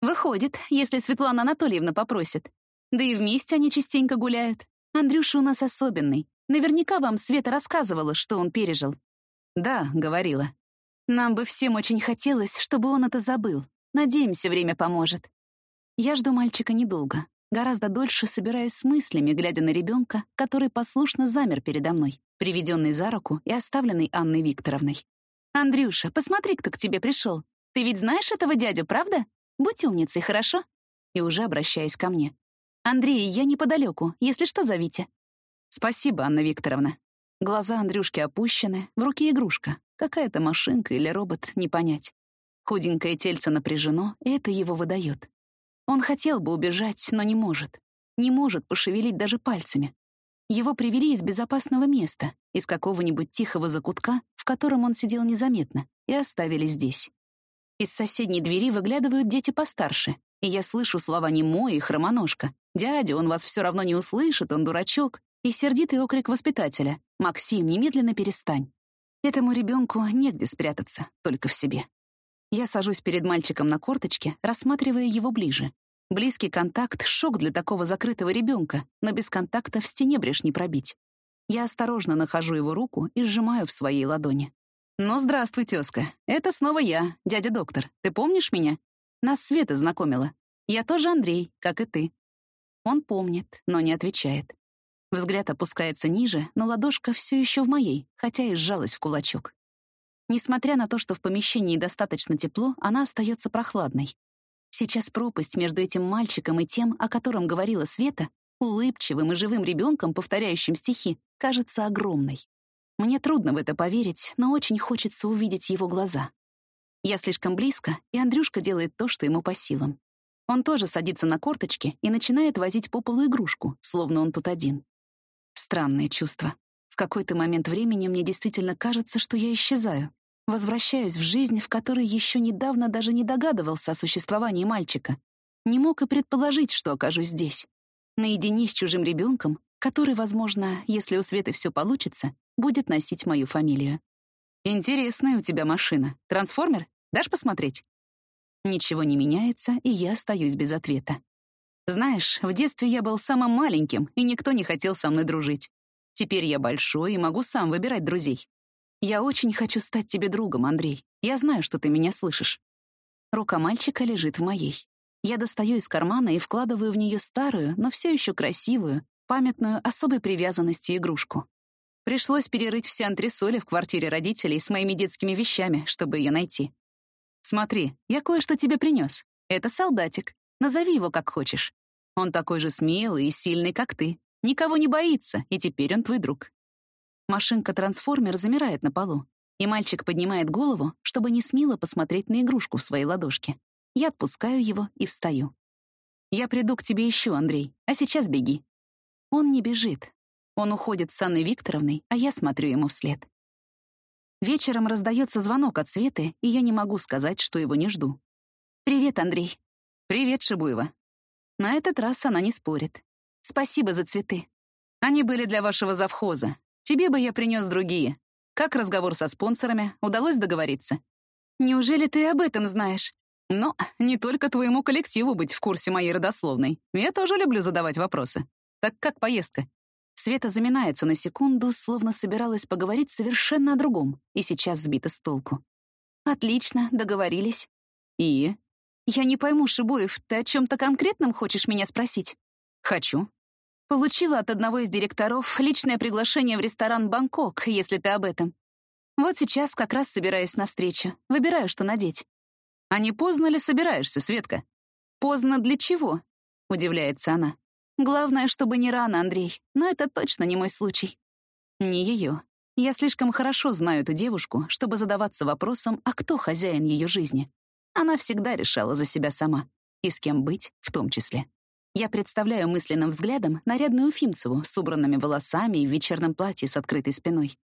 «Выходит, если Светлана Анатольевна попросит. Да и вместе они частенько гуляют. Андрюша у нас особенный. Наверняка вам Света рассказывала, что он пережил». «Да», — говорила. «Нам бы всем очень хотелось, чтобы он это забыл. Надеемся, время поможет». Я жду мальчика недолго. Гораздо дольше собираюсь с мыслями, глядя на ребенка, который послушно замер передо мной, приведенный за руку и оставленный Анной Викторовной. «Андрюша, посмотри, кто к тебе пришел. Ты ведь знаешь этого дядю, правда? Будь умницей, хорошо?» И уже обращаясь ко мне. «Андрей, я неподалеку. Если что, зовите». «Спасибо, Анна Викторовна». Глаза Андрюшки опущены, в руке игрушка. Какая-то машинка или робот, не понять. Худенькое тельце напряжено, и это его выдает. Он хотел бы убежать, но не может. Не может пошевелить даже пальцами. Его привели из безопасного места, из какого-нибудь тихого закутка, в котором он сидел незаметно, и оставили здесь. Из соседней двери выглядывают дети постарше, и я слышу слова «Немо» и «Хромоножка». «Дядя, он вас все равно не услышит, он дурачок». И сердитый окрик воспитателя. «Максим, немедленно перестань». Этому ребенку негде спрятаться, только в себе. Я сажусь перед мальчиком на корточке, рассматривая его ближе. Близкий контакт — шок для такого закрытого ребенка, но без контакта в стене брешь не пробить. Я осторожно нахожу его руку и сжимаю в своей ладони. «Ну, здравствуй, тезка. Это снова я, дядя доктор. Ты помнишь меня? Нас Света знакомила. Я тоже Андрей, как и ты». Он помнит, но не отвечает. Взгляд опускается ниже, но ладошка все еще в моей, хотя и сжалась в кулачок. Несмотря на то, что в помещении достаточно тепло, она остается прохладной. Сейчас пропасть между этим мальчиком и тем, о котором говорила Света, улыбчивым и живым ребенком, повторяющим стихи, кажется огромной. Мне трудно в это поверить, но очень хочется увидеть его глаза. Я слишком близко, и Андрюшка делает то, что ему по силам. Он тоже садится на корточки и начинает возить по полу игрушку, словно он тут один. Странное чувство. В какой-то момент времени мне действительно кажется, что я исчезаю. Возвращаюсь в жизнь, в которой еще недавно даже не догадывался о существовании мальчика. Не мог и предположить, что окажусь здесь. Наедине с чужим ребенком, который, возможно, если у Светы все получится, будет носить мою фамилию. «Интересная у тебя машина. Трансформер? Дашь посмотреть?» Ничего не меняется, и я остаюсь без ответа. Знаешь, в детстве я был самым маленьким, и никто не хотел со мной дружить. Теперь я большой и могу сам выбирать друзей. Я очень хочу стать тебе другом, Андрей. Я знаю, что ты меня слышишь. Рука мальчика лежит в моей. Я достаю из кармана и вкладываю в нее старую, но все еще красивую, памятную особой привязанностью игрушку. Пришлось перерыть все антресоли в квартире родителей с моими детскими вещами, чтобы ее найти. Смотри, я кое-что тебе принес. Это солдатик. Назови его как хочешь. Он такой же смелый и сильный, как ты. Никого не боится, и теперь он твой друг. Машинка-трансформер замирает на полу, и мальчик поднимает голову, чтобы не смело посмотреть на игрушку в своей ладошке. Я отпускаю его и встаю. «Я приду к тебе еще, Андрей, а сейчас беги». Он не бежит. Он уходит с Анной Викторовной, а я смотрю ему вслед. Вечером раздается звонок от Светы, и я не могу сказать, что его не жду. «Привет, Андрей». «Привет, Шибуева». На этот раз она не спорит. «Спасибо за цветы. Они были для вашего завхоза. Тебе бы я принес другие. Как разговор со спонсорами? Удалось договориться? Неужели ты об этом знаешь? Но не только твоему коллективу быть в курсе моей родословной. Я тоже люблю задавать вопросы. Так как поездка? Света заминается на секунду, словно собиралась поговорить совершенно о другом, и сейчас сбита с толку. «Отлично, договорились». «И?» «Я не пойму, Шибуев, ты о чем-то конкретном хочешь меня спросить?» «Хочу. Получила от одного из директоров личное приглашение в ресторан «Бангкок», если ты об этом. Вот сейчас как раз собираюсь навстречу. Выбираю, что надеть. А не поздно ли собираешься, Светка? Поздно для чего? Удивляется она. Главное, чтобы не рано, Андрей. Но это точно не мой случай. Не ее. Я слишком хорошо знаю эту девушку, чтобы задаваться вопросом, а кто хозяин ее жизни. Она всегда решала за себя сама. И с кем быть в том числе. Я представляю мысленным взглядом нарядную Уфимцеву с убранными волосами и в вечерном платье с открытой спиной.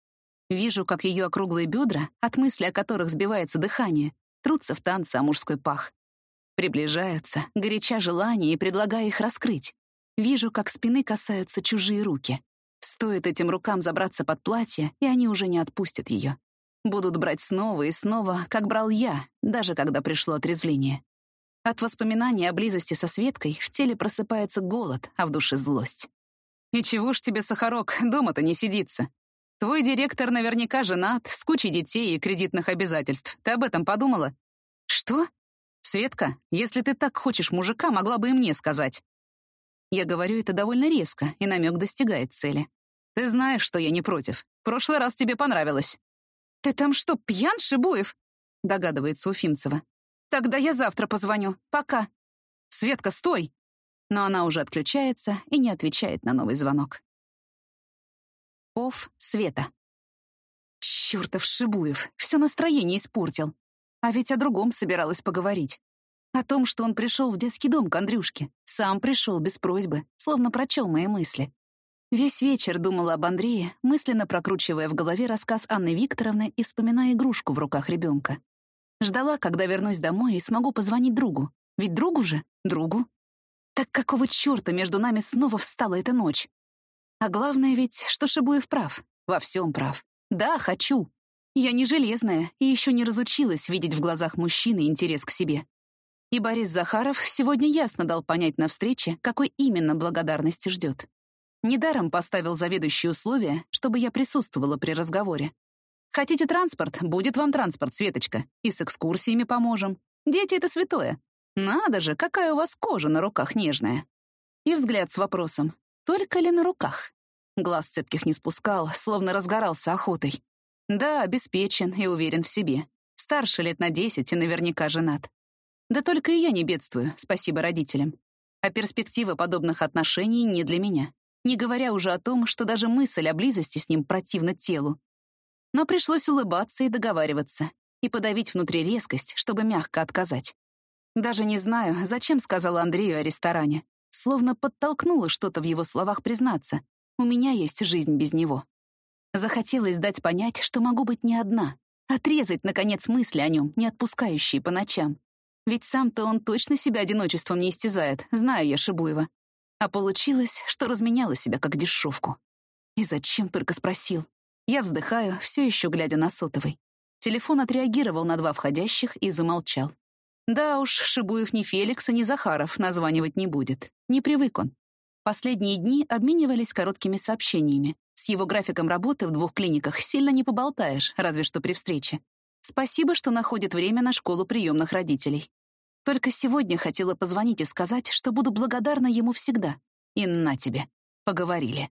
Вижу, как ее округлые бедра, от мысли о которых сбивается дыхание, трутся в танце о мужской пах. Приближаются, горяча желания и предлагая их раскрыть. Вижу, как спины касаются чужие руки. Стоит этим рукам забраться под платье, и они уже не отпустят ее. Будут брать снова и снова, как брал я, даже когда пришло отрезвление. От воспоминаний о близости со Светкой в теле просыпается голод, а в душе злость. «И чего ж тебе, Сахарок, дома-то не сидится? Твой директор наверняка женат, с кучей детей и кредитных обязательств. Ты об этом подумала?» «Что?» «Светка, если ты так хочешь мужика, могла бы и мне сказать». Я говорю это довольно резко, и намек достигает цели. «Ты знаешь, что я не против. Прошлый раз тебе понравилось». «Ты там что, пьян, Шибуев?» — догадывается Уфимцева. «Тогда я завтра позвоню. Пока». «Светка, стой!» Но она уже отключается и не отвечает на новый звонок. Оф, Света. Чёртов Шибуев, все настроение испортил. А ведь о другом собиралась поговорить. О том, что он пришел в детский дом к Андрюшке. Сам пришел без просьбы, словно прочел мои мысли. Весь вечер думала об Андрее, мысленно прокручивая в голове рассказ Анны Викторовны и вспоминая игрушку в руках ребенка. Ждала, когда вернусь домой и смогу позвонить другу. Ведь другу же? Другу. Так какого черта между нами снова встала эта ночь? А главное ведь, что Шибуев прав. Во всем прав. Да, хочу. Я не железная и еще не разучилась видеть в глазах мужчины интерес к себе. И Борис Захаров сегодня ясно дал понять на встрече, какой именно благодарности ждет. Недаром поставил заведующие условия, чтобы я присутствовала при разговоре. Хотите транспорт? Будет вам транспорт, Светочка. И с экскурсиями поможем. Дети — это святое. Надо же, какая у вас кожа на руках нежная. И взгляд с вопросом. Только ли на руках? Глаз цепких не спускал, словно разгорался охотой. Да, обеспечен и уверен в себе. Старше лет на десять и наверняка женат. Да только и я не бедствую, спасибо родителям. А перспектива подобных отношений не для меня не говоря уже о том, что даже мысль о близости с ним противна телу. Но пришлось улыбаться и договариваться, и подавить внутри резкость, чтобы мягко отказать. Даже не знаю, зачем сказала Андрею о ресторане. Словно подтолкнула что-то в его словах признаться. У меня есть жизнь без него. Захотелось дать понять, что могу быть не одна. Отрезать, наконец, мысли о нем, не отпускающие по ночам. Ведь сам-то он точно себя одиночеством не истязает, знаю я Шибуева. А получилось, что разменяла себя как дешевку. И зачем только спросил? Я вздыхаю, все еще глядя на сотовый. Телефон отреагировал на два входящих и замолчал. Да уж, Шибуев ни Феликса, ни Захаров названивать не будет. Не привык он. Последние дни обменивались короткими сообщениями. С его графиком работы в двух клиниках сильно не поболтаешь, разве что при встрече. Спасибо, что находит время на школу приемных родителей. Только сегодня хотела позвонить и сказать, что буду благодарна ему всегда. И на тебе. Поговорили.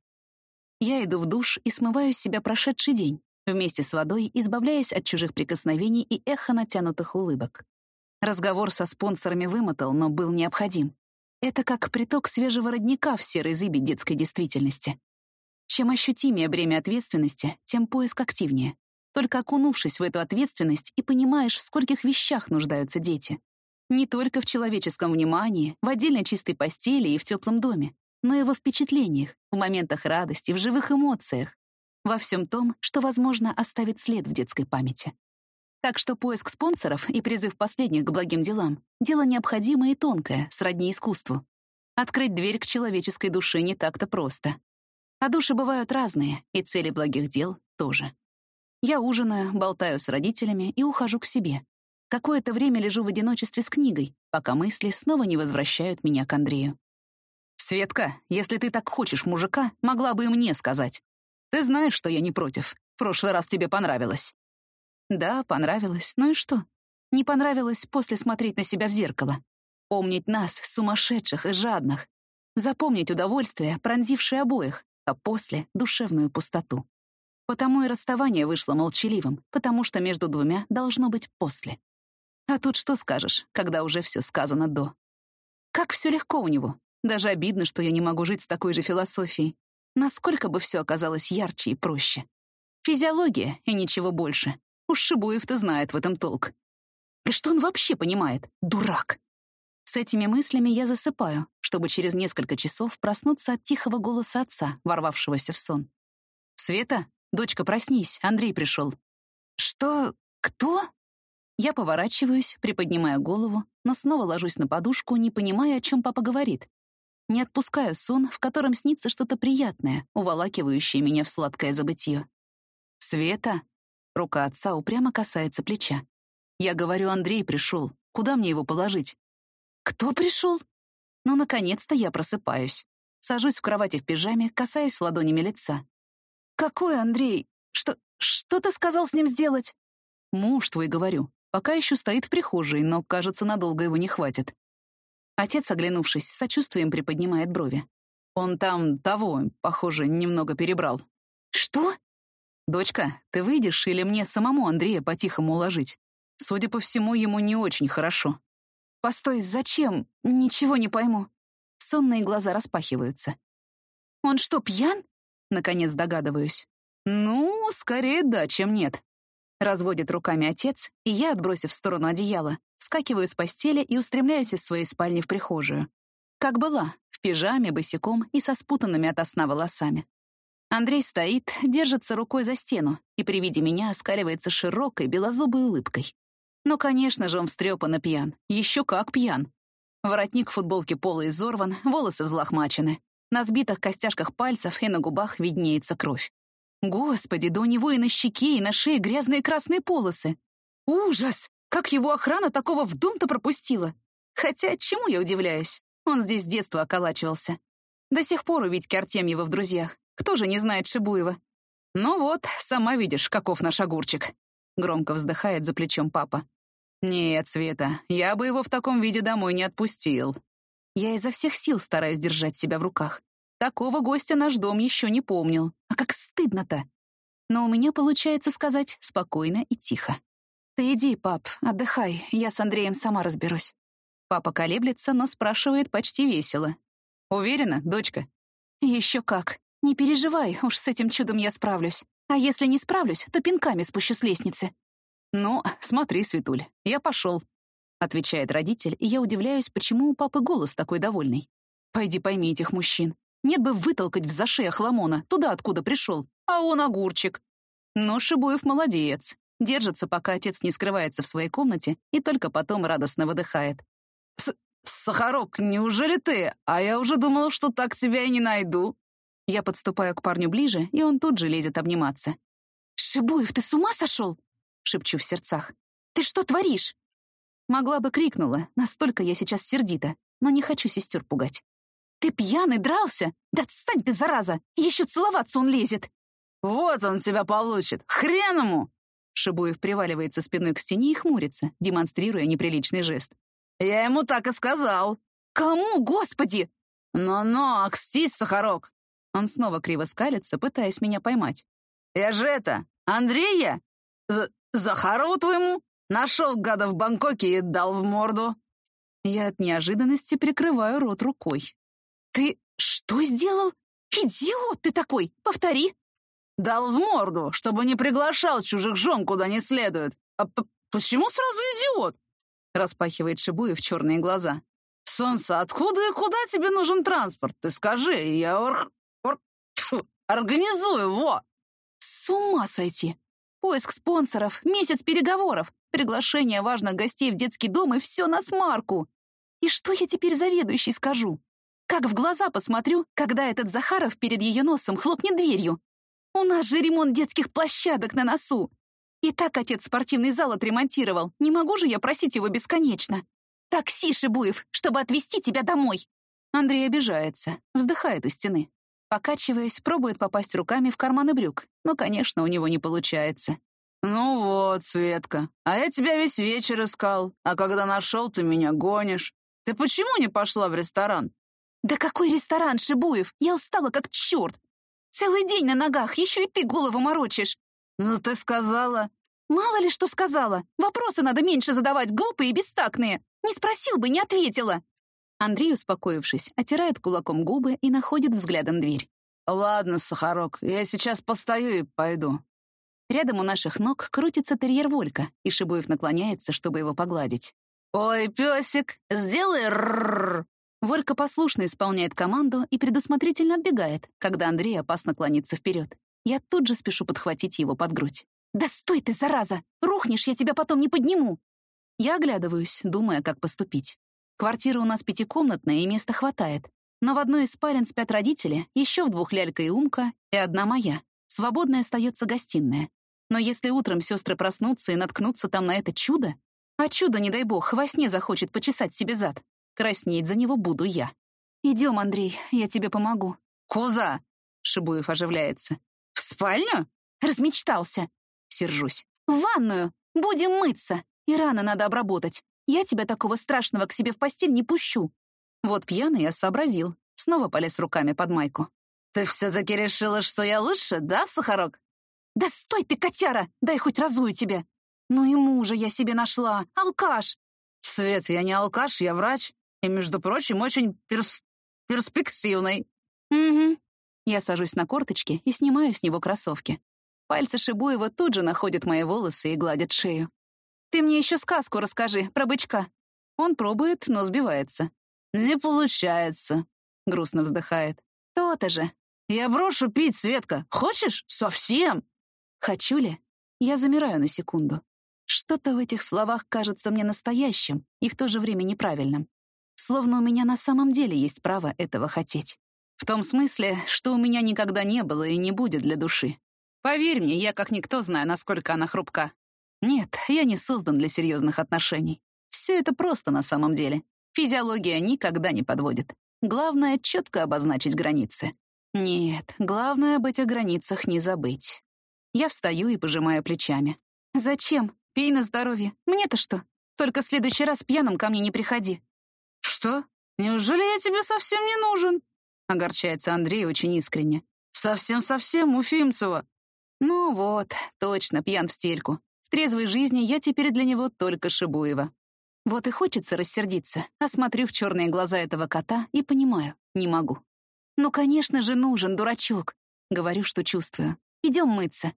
Я иду в душ и смываю с себя прошедший день, вместе с водой избавляясь от чужих прикосновений и эхо натянутых улыбок. Разговор со спонсорами вымотал, но был необходим. Это как приток свежего родника в серой зыбе детской действительности. Чем ощутимее бремя ответственности, тем поиск активнее. Только окунувшись в эту ответственность и понимаешь, в скольких вещах нуждаются дети. Не только в человеческом внимании, в отдельной чистой постели и в теплом доме, но и во впечатлениях, в моментах радости, в живых эмоциях, во всем том, что, возможно, оставит след в детской памяти. Так что поиск спонсоров и призыв последних к благим делам — дело необходимое и тонкое, сродни искусству. Открыть дверь к человеческой душе не так-то просто. А души бывают разные, и цели благих дел тоже. Я ужинаю, болтаю с родителями и ухожу к себе, Какое-то время лежу в одиночестве с книгой, пока мысли снова не возвращают меня к Андрею. «Светка, если ты так хочешь мужика, могла бы и мне сказать. Ты знаешь, что я не против. В прошлый раз тебе понравилось». «Да, понравилось. Ну и что? Не понравилось после смотреть на себя в зеркало. Помнить нас, сумасшедших и жадных. Запомнить удовольствие, пронзившее обоих, а после — душевную пустоту. Потому и расставание вышло молчаливым, потому что между двумя должно быть после. А тут что скажешь, когда уже все сказано до? Как все легко у него. Даже обидно, что я не могу жить с такой же философией. Насколько бы все оказалось ярче и проще. Физиология и ничего больше. Уж Шибуев-то знает в этом толк. Да что он вообще понимает? Дурак. С этими мыслями я засыпаю, чтобы через несколько часов проснуться от тихого голоса отца, ворвавшегося в сон. «Света, дочка, проснись, Андрей пришел». «Что? Кто?» Я поворачиваюсь, приподнимая голову, но снова ложусь на подушку, не понимая, о чем папа говорит. Не отпускаю сон, в котором снится что-то приятное, уволакивающее меня в сладкое забытье. «Света?» Рука отца упрямо касается плеча. Я говорю, Андрей пришел. Куда мне его положить? Кто пришел? Ну, наконец-то я просыпаюсь. Сажусь в кровати в пижаме, касаясь ладонями лица. Какой Андрей? Что, что ты сказал с ним сделать? Муж твой, говорю. Пока еще стоит в прихожей, но, кажется, надолго его не хватит. Отец, оглянувшись, с сочувствием приподнимает брови. Он там того, похоже, немного перебрал. Что? Дочка, ты выйдешь или мне самому Андрея по-тихому уложить? Судя по всему, ему не очень хорошо. Постой, зачем? Ничего не пойму. Сонные глаза распахиваются. Он что, пьян? Наконец догадываюсь. Ну, скорее да, чем нет. Разводит руками отец, и я, отбросив в сторону одеяла, вскакиваю с постели и устремляюсь из своей спальни в прихожую. Как была, в пижаме, босиком и со спутанными от сна волосами. Андрей стоит, держится рукой за стену и при виде меня оскаливается широкой белозубой улыбкой. Но, конечно же, он встрепан пьян. Еще как пьян. Воротник футболки пола изорван, волосы взлохмачены. На сбитых костяшках пальцев и на губах виднеется кровь. Господи, да у него и на щеке, и на шее грязные красные полосы. Ужас! Как его охрана такого в дом-то пропустила? Хотя, чему я удивляюсь? Он здесь с детства околачивался. До сих пор у Витьки Артемьева в друзьях. Кто же не знает Шибуева? Ну вот, сама видишь, каков наш огурчик. Громко вздыхает за плечом папа. Нет, Света, я бы его в таком виде домой не отпустил. Я изо всех сил стараюсь держать себя в руках. Такого гостя наш дом еще не помнил. А как стыдно-то! Но у меня получается сказать спокойно и тихо. «Ты иди, пап, отдыхай, я с Андреем сама разберусь». Папа колеблется, но спрашивает почти весело. «Уверена, дочка?» «Еще как. Не переживай, уж с этим чудом я справлюсь. А если не справлюсь, то пинками спущу с лестницы». «Ну, смотри, Светуль, я пошел», — отвечает родитель, и я удивляюсь, почему у папы голос такой довольный. «Пойди пойми этих мужчин. Нет бы вытолкать в зашея хламона, туда, откуда пришел. А он огурчик. Но Шибуев молодец. Держится, пока отец не скрывается в своей комнате, и только потом радостно выдыхает. С «Сахарок, неужели ты? А я уже думал, что так тебя и не найду». Я подступаю к парню ближе, и он тут же лезет обниматься. «Шибуев, ты с ума сошел?» — шепчу в сердцах. «Ты что творишь?» Могла бы крикнула, настолько я сейчас сердита, но не хочу сестер пугать. «Ты пьяный дрался? Да отстань ты, зараза! Еще целоваться он лезет!» «Вот он тебя получит! Хрен ему!» Шибуев приваливается спиной к стене и хмурится, демонстрируя неприличный жест. «Я ему так и сказал!» «Кому, господи?» «Ну-ну, акстись, Сахарок!» Он снова криво скалится, пытаясь меня поймать. «Я же это, Андрея? З Захарову твоему? Нашел гада в Бангкоке и дал в морду!» Я от неожиданности прикрываю рот рукой. «Ты что сделал? Идиот ты такой! Повтори!» «Дал в морду, чтобы не приглашал чужих жен куда не следует. А почему сразу идиот?» Распахивает Шибуев черные глаза. «Солнце, откуда и куда тебе нужен транспорт? Ты скажи, я ор... ор... Фу, организую его!» «С ума сойти! Поиск спонсоров, месяц переговоров, приглашение важных гостей в детский дом и все на смарку. И что я теперь заведующей скажу? Как в глаза посмотрю, когда этот Захаров перед ее носом хлопнет дверью. У нас же ремонт детских площадок на носу. И так отец спортивный зал отремонтировал. Не могу же я просить его бесконечно. Такси, Шибуев, чтобы отвезти тебя домой. Андрей обижается, вздыхает у стены. Покачиваясь, пробует попасть руками в карманы брюк, но, конечно, у него не получается. «Ну вот, Светка, а я тебя весь вечер искал, а когда нашел, ты меня гонишь. Ты почему не пошла в ресторан? «Да какой ресторан, Шибуев? Я устала как черт! Целый день на ногах, еще и ты голову морочишь!» «Ну ты сказала...» «Мало ли что сказала! Вопросы надо меньше задавать, глупые и бестактные! Не спросил бы, не ответила!» Андрей, успокоившись, отирает кулаком губы и находит взглядом дверь. «Ладно, Сахарок, я сейчас постою и пойду». Рядом у наших ног крутится терьер Волька, и Шибуев наклоняется, чтобы его погладить. «Ой, песик, сделай ррррр!» Волька послушно исполняет команду и предусмотрительно отбегает, когда Андрей опасно клонится вперед. Я тут же спешу подхватить его под грудь. «Да стой ты, зараза! Рухнешь, я тебя потом не подниму!» Я оглядываюсь, думая, как поступить. Квартира у нас пятикомнатная, и места хватает. Но в одной из спален спят родители, еще в двух лялька и умка, и одна моя. Свободной остается гостиная. Но если утром сестры проснутся и наткнутся там на это чудо, а чудо, не дай бог, во сне захочет почесать себе зад, краснеть за него буду я. Идем, Андрей, я тебе помогу. Куза! Шибуев оживляется. В спальню? Размечтался. Сержусь. В ванную. Будем мыться. И рано надо обработать. Я тебя такого страшного к себе в постель не пущу. Вот пьяный я сообразил. Снова полез руками под майку. Ты все-таки решила, что я лучше, да, Сухорок? Да стой ты, котяра! Дай хоть разую тебя. Ну и мужа я себе нашла. Алкаш. Свет, я не алкаш, я врач. И, между прочим, очень перс... перспективный. Угу. Я сажусь на корточки и снимаю с него кроссовки. Пальцы Шибуева тут же находят мои волосы и гладят шею. «Ты мне еще сказку расскажи про бычка». Он пробует, но сбивается. «Не получается», — грустно вздыхает. «То-то же». «Я брошу пить, Светка. Хочешь? Совсем?» «Хочу ли?» Я замираю на секунду. Что-то в этих словах кажется мне настоящим и в то же время неправильным. Словно у меня на самом деле есть право этого хотеть. В том смысле, что у меня никогда не было и не будет для души. Поверь мне, я как никто знаю, насколько она хрупка. Нет, я не создан для серьезных отношений. Все это просто на самом деле. Физиология никогда не подводит. Главное — четко обозначить границы. Нет, главное — об этих границах не забыть. Я встаю и пожимаю плечами. «Зачем? Пей на здоровье. Мне-то что? Только в следующий раз пьяным ко мне не приходи». «Что? Неужели я тебе совсем не нужен?» — огорчается Андрей очень искренне. «Совсем-совсем, Уфимцева!» «Ну вот, точно, пьян в стельку. В трезвой жизни я теперь для него только Шибуева. Вот и хочется рассердиться, а смотрю в черные глаза этого кота и понимаю, не могу. «Ну, конечно же, нужен, дурачок!» Говорю, что чувствую. «Идем мыться».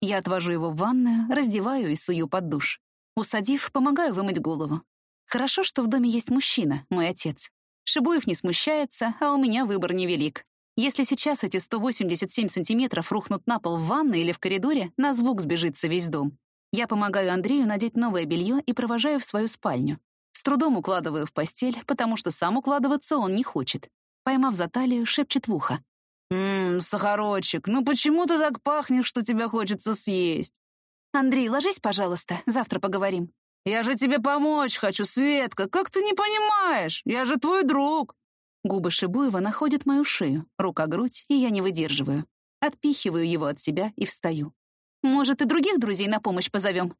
Я отвожу его в ванную, раздеваю и сую под душ. Усадив, помогаю вымыть голову. Хорошо, что в доме есть мужчина, мой отец. Шибуев не смущается, а у меня выбор невелик. Если сейчас эти 187 сантиметров рухнут на пол в ванной или в коридоре, на звук сбежится весь дом. Я помогаю Андрею надеть новое белье и провожаю в свою спальню. С трудом укладываю в постель, потому что сам укладываться он не хочет. Поймав за талию, шепчет в ухо. «Ммм, Сахарочек, ну почему ты так пахнешь, что тебя хочется съесть?» «Андрей, ложись, пожалуйста, завтра поговорим». «Я же тебе помочь хочу, Светка, как ты не понимаешь? Я же твой друг!» Губы Шибуева находят мою шею, рука-грудь, и я не выдерживаю. Отпихиваю его от себя и встаю. «Может, и других друзей на помощь позовем?»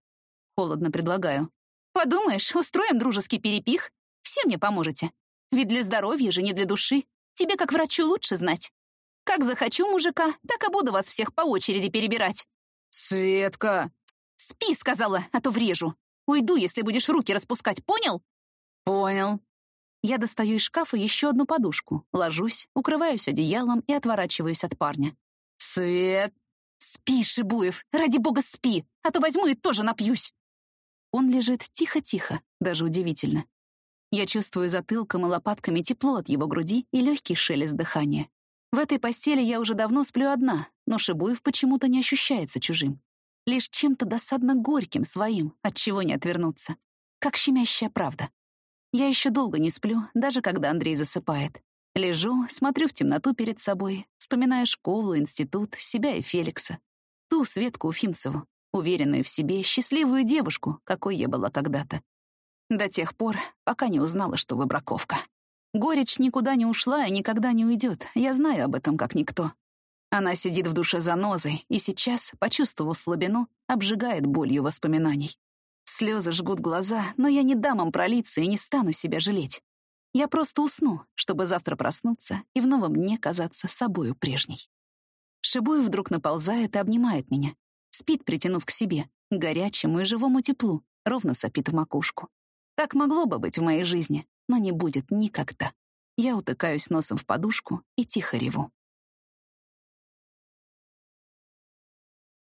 Холодно предлагаю. «Подумаешь, устроим дружеский перепих. Все мне поможете. Ведь для здоровья же, не для души. Тебе, как врачу, лучше знать. Как захочу мужика, так и буду вас всех по очереди перебирать». «Светка!» «Спи», — сказала, а то врежу. Уйду, если будешь руки распускать, понял?» «Понял». Я достаю из шкафа еще одну подушку, ложусь, укрываюсь одеялом и отворачиваюсь от парня. «Свет!» «Спи, Шибуев, ради бога, спи, а то возьму и тоже напьюсь!» Он лежит тихо-тихо, даже удивительно. Я чувствую затылком и лопатками тепло от его груди и легкий шелест дыхания. В этой постели я уже давно сплю одна, но Шибуев почему-то не ощущается чужим. Лишь чем-то досадно горьким своим, от чего не отвернуться. Как щемящая правда. Я еще долго не сплю, даже когда Андрей засыпает. Лежу, смотрю в темноту перед собой, вспоминая школу, институт, себя и Феликса. Ту Светку Уфимцеву, уверенную в себе, счастливую девушку, какой я была когда-то. До тех пор, пока не узнала, что вы браковка. Горечь никуда не ушла и никогда не уйдет, я знаю об этом как никто. Она сидит в душе занозой и сейчас, почувствовав слабину, обжигает болью воспоминаний. Слезы жгут глаза, но я не дам им пролиться и не стану себя жалеть. Я просто усну, чтобы завтра проснуться и в новом дне казаться собою прежней. Шибуев вдруг наползает и обнимает меня. Спит, притянув к себе, к горячему и живому теплу, ровно сопит в макушку. Так могло бы быть в моей жизни, но не будет никогда. Я утыкаюсь носом в подушку и тихо реву.